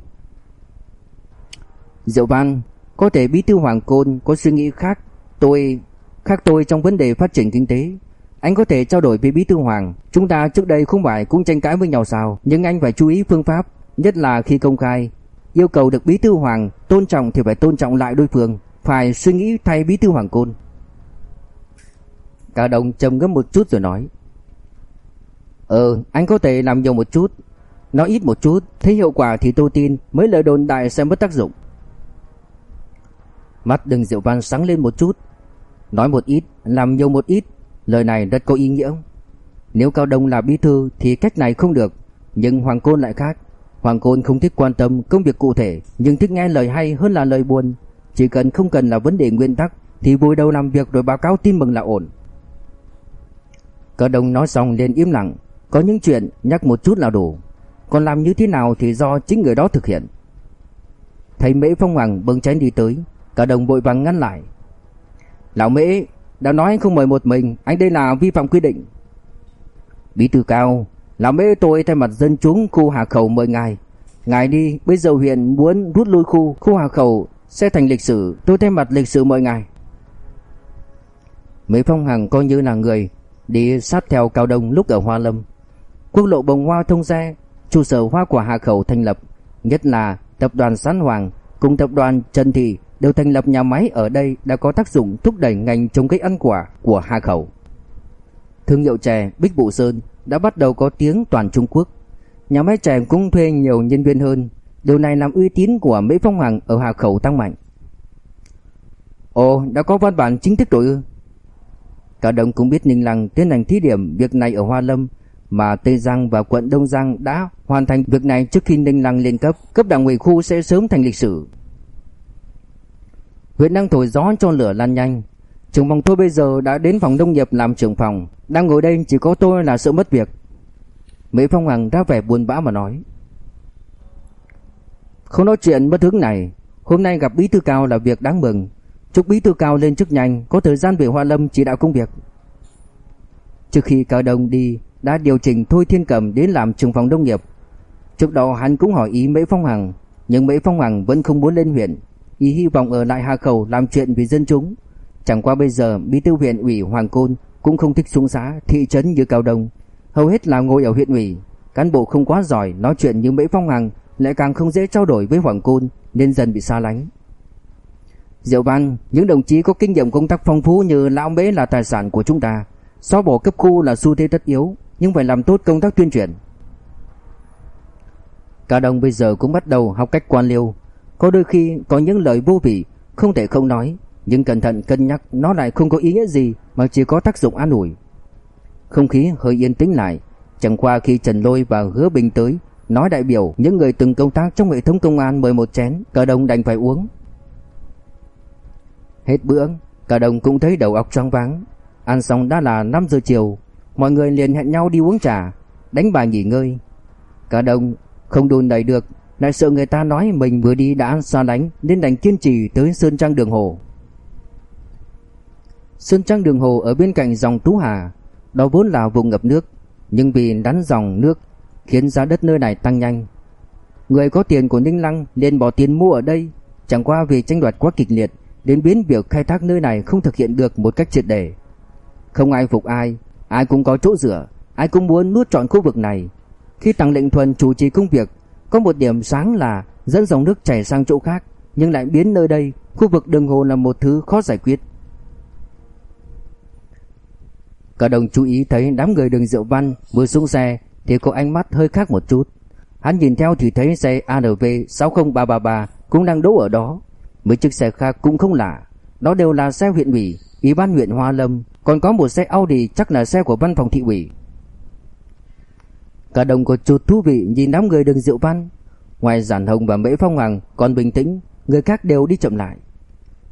Diệu Văn, có thể bí thư Hoàng Côn có suy nghĩ khác, tôi khác tôi trong vấn đề phát triển kinh tế. Anh có thể trao đổi với bí thư Hoàng, chúng ta trước đây không phải cũng tranh cãi với nhau sao, nhưng anh phải chú ý phương pháp, nhất là khi công khai, yêu cầu được bí thư Hoàng tôn trọng thì phải tôn trọng lại đối phương, phải suy nghĩ thay bí thư Hoàng Côn. Cả đồng trầm ngâm một chút rồi nói. Ờ, anh có thể làm nhiều một chút, nói ít một chút, thấy hiệu quả thì tôi tin Mới lời đồn đại sẽ mất tác dụng. Mắt đừng diệu văn sáng lên một chút, nói một ít, làm nhiều một ít, lời này rất có ý nghĩa. Nếu Cao Đông là bí thư thì cách này không được, nhưng Hoàng Côn lại khác. Hoàng Côn không thích quan tâm công việc cụ thể, nhưng thích nghe lời hay hơn là lời buồn. Chỉ cần không cần là vấn đề nguyên tắc thì vui đầu làm việc rồi báo cáo tin mừng là ổn. Cao Đông nói xong liền im lặng, có những chuyện nhắc một chút là đủ, còn làm như thế nào thì do chính người đó thực hiện. Thấy Mễ Phong Hoàng bưng chén đi tới, Cả đồng vội vàng ngăn lại. "Lão Mễ, đã nói anh không mời một mình, anh đây là vi phạm quy định." Bí thư cao, Lão Mễ tôi thay mặt dân chúng khu Hà Khẩu mời ngài. Ngài đi, bây giờ huyện muốn rút lui khu, khu Hà Khẩu sẽ thành lịch sử, tôi thay mặt lịch sử mời ngài. Mấy phong hằng coi như là người đi sát theo Cao Đông lúc ở Hoa Lâm. Quốc lộ bồng hoa thông xe, trụ sở hoa quả Hà Khẩu thành lập, nhất là tập đoàn Sán Hoàng cùng tập đoàn Trần Thị đều thành lập nhà máy ở đây đã có tác dụng thúc đẩy ngành trồng cây ăn quả của Hà Khẩu. Thương hiệu chè Bích Bụ Sơn đã bắt đầu có tiếng toàn Trung Quốc. Nhà máy chè cũng thuê nhiều nhân viên hơn, điều này làm uy tín của Mỹ Phong Hoàng ở Hà Khẩu tăng mạnh. Ồ, đã có văn bản chính thức rồi ư? Cả đồng cũng biết Ninh Lăng tiến hành thí điểm việc này ở Hoa Lâm mà Tây Giang và quận Đông Giang đã hoàn thành việc này trước khi Ninh Lăng lên cấp, cấp đảng ủy khu sẽ sớm thành lịch sử. Huyện đang thổi gió cho lửa lan nhanh. Trưởng phòng tôi bây giờ đã đến phòng nông nghiệp làm trưởng phòng, đang ngồi đây chỉ có tôi là sợ mất việc. Mỹ Phong Hằng ra vẻ buồn bã mà nói. Không nói chuyện bất hứng này, hôm nay gặp bí thư cao là việc đáng mừng. Chúc bí thư cao lên chức nhanh, có thời gian về Hoa Lâm chỉ đạo công việc. Trước khi Cao Đông đi, đã điều chỉnh Thôi Thiên Cầm đến làm trưởng phòng nông nghiệp. Trước đó hắn cũng hỏi ý mỹ Phong Hằng, nhưng mỹ Phong Hằng vẫn không muốn lên huyện, y hy vọng ở lại Hà Khẩu làm chuyện vì dân chúng. Chẳng qua bây giờ bí thư huyện ủy Hoàng Côn cũng không thích xuống xã, thị trấn như Cao Đông, hầu hết là ngồi ở huyện ủy, cán bộ không quá giỏi nói chuyện như Mễ Phong Hằng lại càng không dễ trao đổi với Hoàng Côn nên dần bị xa lánh. Diệu Văn, những đồng chí có kinh nghiệm công tác phong phú như lão Mễ là tài sản của chúng ta, xóa bỏ cấp khu là xu thế tất yếu, nhưng phải làm tốt công tác tuyên truyền. Cao đồng bây giờ cũng bắt đầu học cách quan liêu, có đôi khi có những lời vô vị không thể không nói, nhưng cẩn thận cân nhắc nó lại không có ý nghĩa gì mà chỉ có tác dụng an ủi. Không khí hơi yên tĩnh lại, chẳng qua khi Trần Lôi và Hứa Bình tới, nói đại biểu những người từng công tác trong hệ thống công an mời một chén, cả đồng đành phải uống. Hết bữa, cả đồng cũng thấy đầu óc choáng váng. Ăn xong đã là 5 giờ chiều, mọi người liền hẹn nhau đi uống trà, đánh bài nghỉ ngơi. Cả đồng không đùn đẩy được, lại sợ người ta nói mình vừa đi đã xa đánh nên đành kiên trì tới Sơn Trang Đường Hồ. Sơn Trang Đường Hồ ở bên cạnh dòng Tú Hà, đó vốn là vùng ngập nước, nhưng vì đắn dòng nước khiến giá đất nơi này tăng nhanh. Người có tiền của Ninh Lăng liền bỏ tiền mua ở đây, chẳng qua vì tranh đoạt quá kịch liệt, đến biến việc khai thác nơi này không thực hiện được một cách triệt để. Không ai phục ai, ai cũng có chỗ dựa, ai cũng muốn nuốt trọn khu vực này. Khi Tăng Lệnh Thuần chủ trì công việc, có một điểm sáng là dẫn dòng nước chảy sang chỗ khác, nhưng lại biến nơi đây, khu vực đường hồ là một thứ khó giải quyết. Cả đồng chú ý thấy đám người đường Diệu Văn vừa xuống xe thì có ánh mắt hơi khác một chút. Hắn nhìn theo thì thấy xe ANV 60333 cũng đang đỗ ở đó. Mấy chiếc xe khác cũng không lạ, đó đều là xe huyện ủy, ủy ban huyện Hoa Lâm, còn có một xe Audi chắc là xe của văn phòng thị ủy. Cả đồng có chút thú vị nhìn đám người đường Diệu Văn. Ngoài Giản Hồng và Mễ Phong Hoàng còn bình tĩnh, người khác đều đi chậm lại.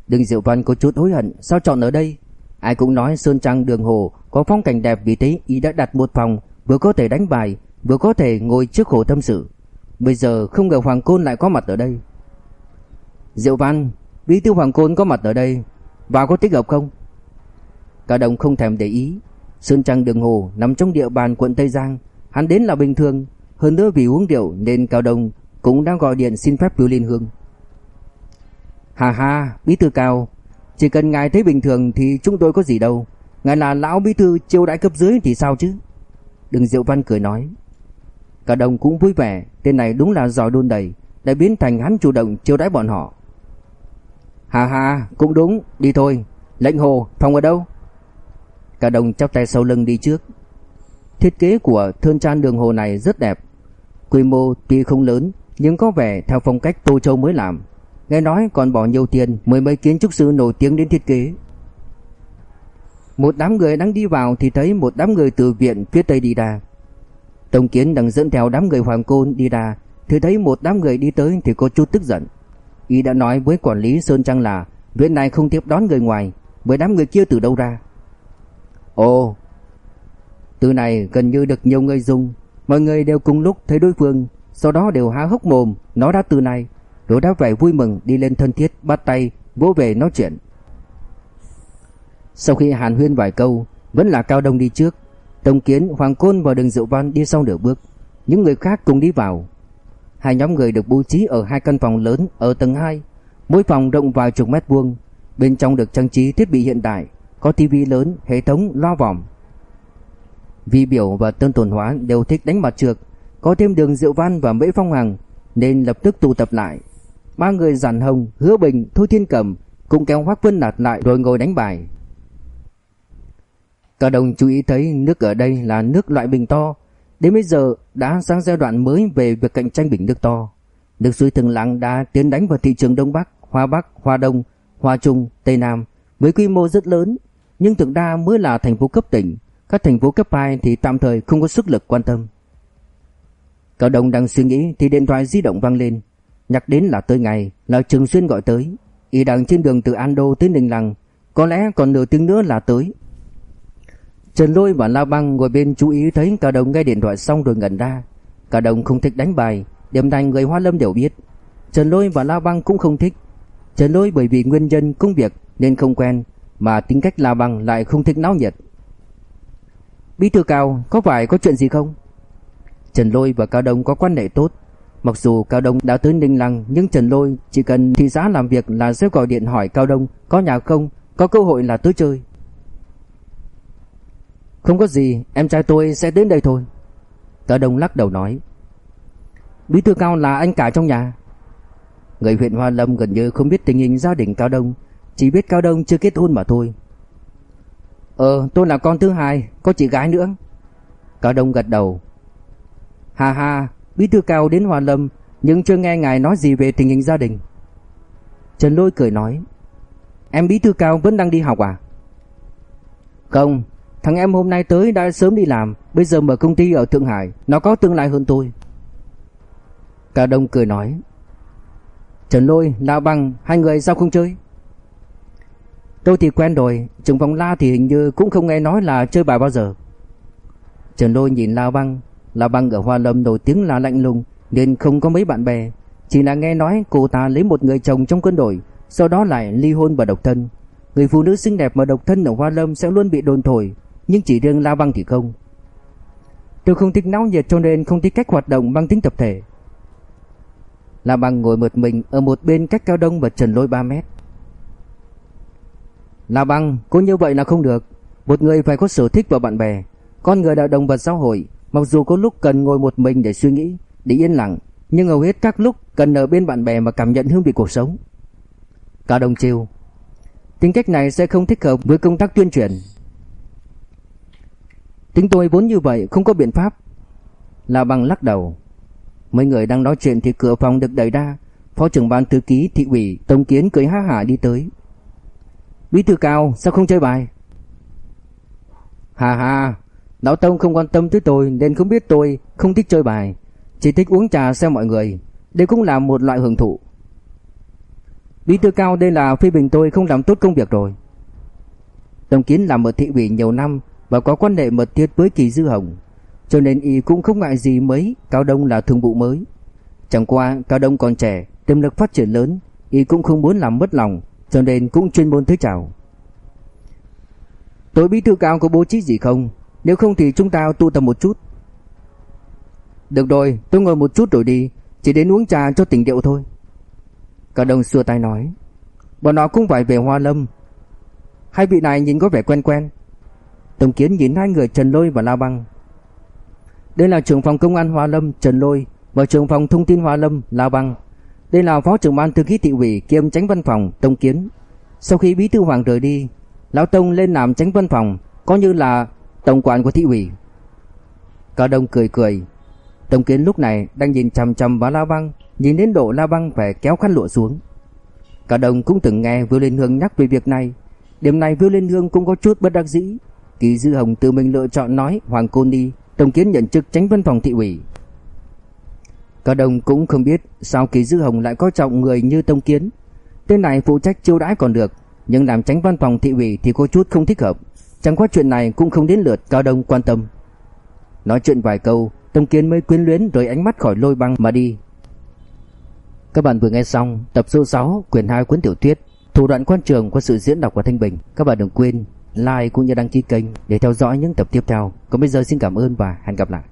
Đường Diệu Văn có chút hối hận, sao chọn ở đây? Ai cũng nói Sơn Trăng Đường Hồ có phong cảnh đẹp vì thế y đã đặt một phòng vừa có thể đánh bài, vừa có thể ngồi trước hồ tâm sự. Bây giờ không ngờ Hoàng Côn lại có mặt ở đây. Diệu Văn, bí thư Hoàng Côn có mặt ở đây, vào có thích hợp không? Cả đồng không thèm để ý. Sơn Trăng Đường Hồ nằm trong địa bàn quận Tây Giang, hắn đến là bình thường. Hơn nữa vì uống rượu nên Cao Đông cũng đang gọi điện xin phép Lưu Liên Hương. Hà hà, bí thư Cao, chỉ cần ngài thấy bình thường thì chúng tôi có gì đâu. Ngài là lão bí thư chiêu đãi cấp dưới thì sao chứ? Đừng Diệu Văn cười nói. Cả đồng cũng vui vẻ, tên này đúng là giỏi đôn đầy, đã biến thành hắn chủ động chiêu đãi bọn họ. Hà hà, cũng đúng, đi thôi. Lệnh hồ, phòng ở đâu? Cả đồng chắp tay sau lưng đi trước. Thiết kế của thơn trang đường hồ này rất đẹp. Quy mô tuy không lớn, nhưng có vẻ theo phong cách Tô Châu mới làm. Nghe nói còn bỏ nhiều tiền mười mấy kiến trúc sư nổi tiếng đến thiết kế. Một đám người đang đi vào thì thấy một đám người từ viện phía tây đi ra. Tổng kiến đang dẫn theo đám người hoàng côn đi ra, thì thấy một đám người đi tới thì có chút tức giận. Y đã nói với quản lý Sơn Trăng là viện này không tiếp đón người ngoài, với đám người kia từ đâu ra. Ồ, từ này gần như được nhiều người dùng, mọi người đều cùng lúc thấy đối phương, sau đó đều há hốc mồm, nó đã từ này, rồi đã vẻ vui mừng đi lên thân thiết bắt tay, vỗ về nói chuyện. Sau khi hàn huyên vài câu, vẫn là Cao Đông đi trước. Tổng Kiến, Hoàng Côn và Đường Diệu Văn đi sau nửa bước, những người khác cùng đi vào. Hai nhóm người được bố trí ở hai căn phòng lớn ở tầng 2, mỗi phòng rộng vài chục mét vuông, bên trong được trang trí thiết bị hiện đại, có tivi lớn, hệ thống loa vòm. Vi Biểu và Tân Tồn Hóa đều thích đánh mặt trượt, có thêm Đường Diệu Văn và Mễ Phong Hằng nên lập tức tụ tập lại. Ba người Giản Hồng, Hứa Bình, Thôi Thiên Cẩm cũng kéo Hoắc Vân Nạt lại rồi ngồi đánh bài. Cả đồng chú ý thấy nước ở đây là nước loại bình to, đến bây giờ đã sang giai đoạn mới về việc cạnh tranh bình nước to. Nước suối Thường Lăng đã tiến đánh vào thị trường Đông Bắc, Hoa Bắc, Hoa Đông, Hoa Trung, Tây Nam với quy mô rất lớn, nhưng thực ra mới là thành phố cấp tỉnh, các thành phố cấp 2 thì tạm thời không có sức lực quan tâm. Cao Đông đang suy nghĩ thì điện thoại di động vang lên, nhắc đến là tới ngày, là Trường Xuyên gọi tới, y đang trên đường từ Ando tới Ninh Lăng, có lẽ còn nửa tiếng nữa là tới. Trần Lôi và La Băng ngồi bên chú ý thấy Cao Đông nghe điện thoại xong rồi ngẩn ra. Cao Đông không thích đánh bài, điểm này người Hoa Lâm đều biết. Trần Lôi và La Băng cũng không thích. Trần Lôi bởi vì nguyên nhân công việc nên không quen, mà tính cách La Băng lại không thích náo nhiệt. Bí thư Cao, có phải có chuyện gì không? Trần Lôi và Cao Đông có quan hệ tốt. Mặc dù Cao Đông đã tới Ninh Lăng nhưng Trần Lôi chỉ cần thị xã làm việc là sẽ gọi điện hỏi Cao Đông có nhà không, có cơ hội là tới chơi. Không có gì, em trai tôi sẽ đến đây thôi. Cao Đông lắc đầu nói. Bí thư Cao là anh cả trong nhà. Người huyện Hoa Lâm gần như không biết tình hình gia đình Cao Đông, chỉ biết Cao Đông chưa kết hôn mà thôi. Ờ, tôi là con thứ hai, có chị gái nữa. Cao Đông gật đầu. Hà hà, bí thư Cao đến hòa Lâm, nhưng chưa nghe ngài nói gì về tình hình gia đình. Trần Lôi cười nói. Em bí thư Cao vẫn đang đi học à? Không, thằng em hôm nay tới đã sớm đi làm, bây giờ mở công ty ở Thượng Hải, nó có tương lai hơn tôi. Cao Đông cười nói. Trần Lôi, Lão Bằng, hai người sao không chơi? Tôi thì quen rồi, Trường vòng La thì hình như cũng không nghe nói là chơi bài bao giờ. Trần Lôi nhìn La Băng, La Băng ở Hoa Lâm nổi tiếng là lạnh lùng nên không có mấy bạn bè, chỉ là nghe nói cô ta lấy một người chồng trong quân đội, sau đó lại ly hôn và độc thân. Người phụ nữ xinh đẹp mà độc thân ở Hoa Lâm sẽ luôn bị đồn thổi, nhưng chỉ riêng La Băng thì không. Tôi không thích náo nhiệt cho nên không thích cách hoạt động mang tính tập thể. La Băng ngồi một mình ở một bên cách Cao Đông và Trần Lôi 3 mét. La Băng, cô như vậy là không được. Một người phải có sở thích và bạn bè. Con người là động vật xã hội, mặc dù có lúc cần ngồi một mình để suy nghĩ, để yên lặng, nhưng hầu hết các lúc cần ở bên bạn bè mà cảm nhận hương vị cuộc sống. Cả đồng chiều, Tính cách này sẽ không thích hợp với công tác tuyên truyền. Tính tôi vốn như vậy, không có biện pháp. La Băng lắc đầu. Mấy người đang nói chuyện thì cửa phòng được đẩy ra, Phó trưởng ban thư ký thị ủy Tông Kiến cười ha hả đi tới. Bí thư cao, sao không chơi bài? Hà hà Lão Tông không quan tâm tới tôi Nên không biết tôi không thích chơi bài. Chỉ thích uống trà xem mọi người. Đây cũng là một loại hưởng thụ. Bí thư cao, đây là phê bình tôi không làm tốt công việc rồi. Đồng Kiến làm ở thị ủy nhiều năm Và có quan hệ mật thiết với Kỳ Dư Hồng, Cho nên y cũng không ngại gì mấy, Cao Đông là thường vụ mới. Chẳng qua, Cao Đông còn trẻ, Tiềm lực phát triển lớn, Y cũng không muốn làm mất lòng cho nên cũng chuyên môn tới chào. Tối bí thư cao có bố trí gì không? Nếu không thì chúng ta tụ tập một chút. Được rồi, tôi ngồi một chút rồi đi, chỉ đến uống trà cho tỉnh rượu thôi. Cả đồng xua tay nói, bọn nó cũng phải về Hoa Lâm. Hai vị này nhìn có vẻ quen quen. Tổng kiến nhìn hai người Trần Lôi và La Băng. Đây là trưởng phòng công an Hoa Lâm Trần Lôi và trưởng phòng thông tin Hoa Lâm La Băng. Đây là phó trưởng ban thư ký thị ủy kiêm tránh văn phòng Tông Kiến. Sau khi bí thư Hoàng rời đi, lão Tông lên làm tránh văn phòng, coi như là tổng quản của thị ủy. cả Đông cười cười. Tông Kiến lúc này đang nhìn chằm chằm vào La Băng, nhìn đến độ La Băng phải kéo khăn lụa xuống. cả Đông cũng từng nghe Vưu Liên Hương nhắc về việc này. Điểm này Vưu Liên Hương cũng có chút bất đắc dĩ. Kỳ Dư Hồng tự mình lựa chọn nói Hoàng Côn đi, Tông Kiến nhận chức tránh văn phòng thị ủy. Cao Đông cũng không biết sao Kỳ Dư Hồng lại coi trọng người như Tông Kiến. Tên này phụ trách chiêu đãi còn được, nhưng làm tránh văn phòng thị ủy thì có chút không thích hợp. Chẳng qua chuyện này cũng không đến lượt Cao Đông quan tâm. Nói chuyện vài câu, Tông Kiến mới quyến luyến rời ánh mắt khỏi lôi băng mà đi. Các bạn vừa nghe xong tập số 6 quyển 2 cuốn tiểu thuyết Thủ đoạn quan trường qua sự diễn đọc của Thanh Bình. Các bạn đừng quên like cũng như đăng ký kênh để theo dõi những tập tiếp theo. Còn bây giờ xin cảm ơn và hẹn gặp lại.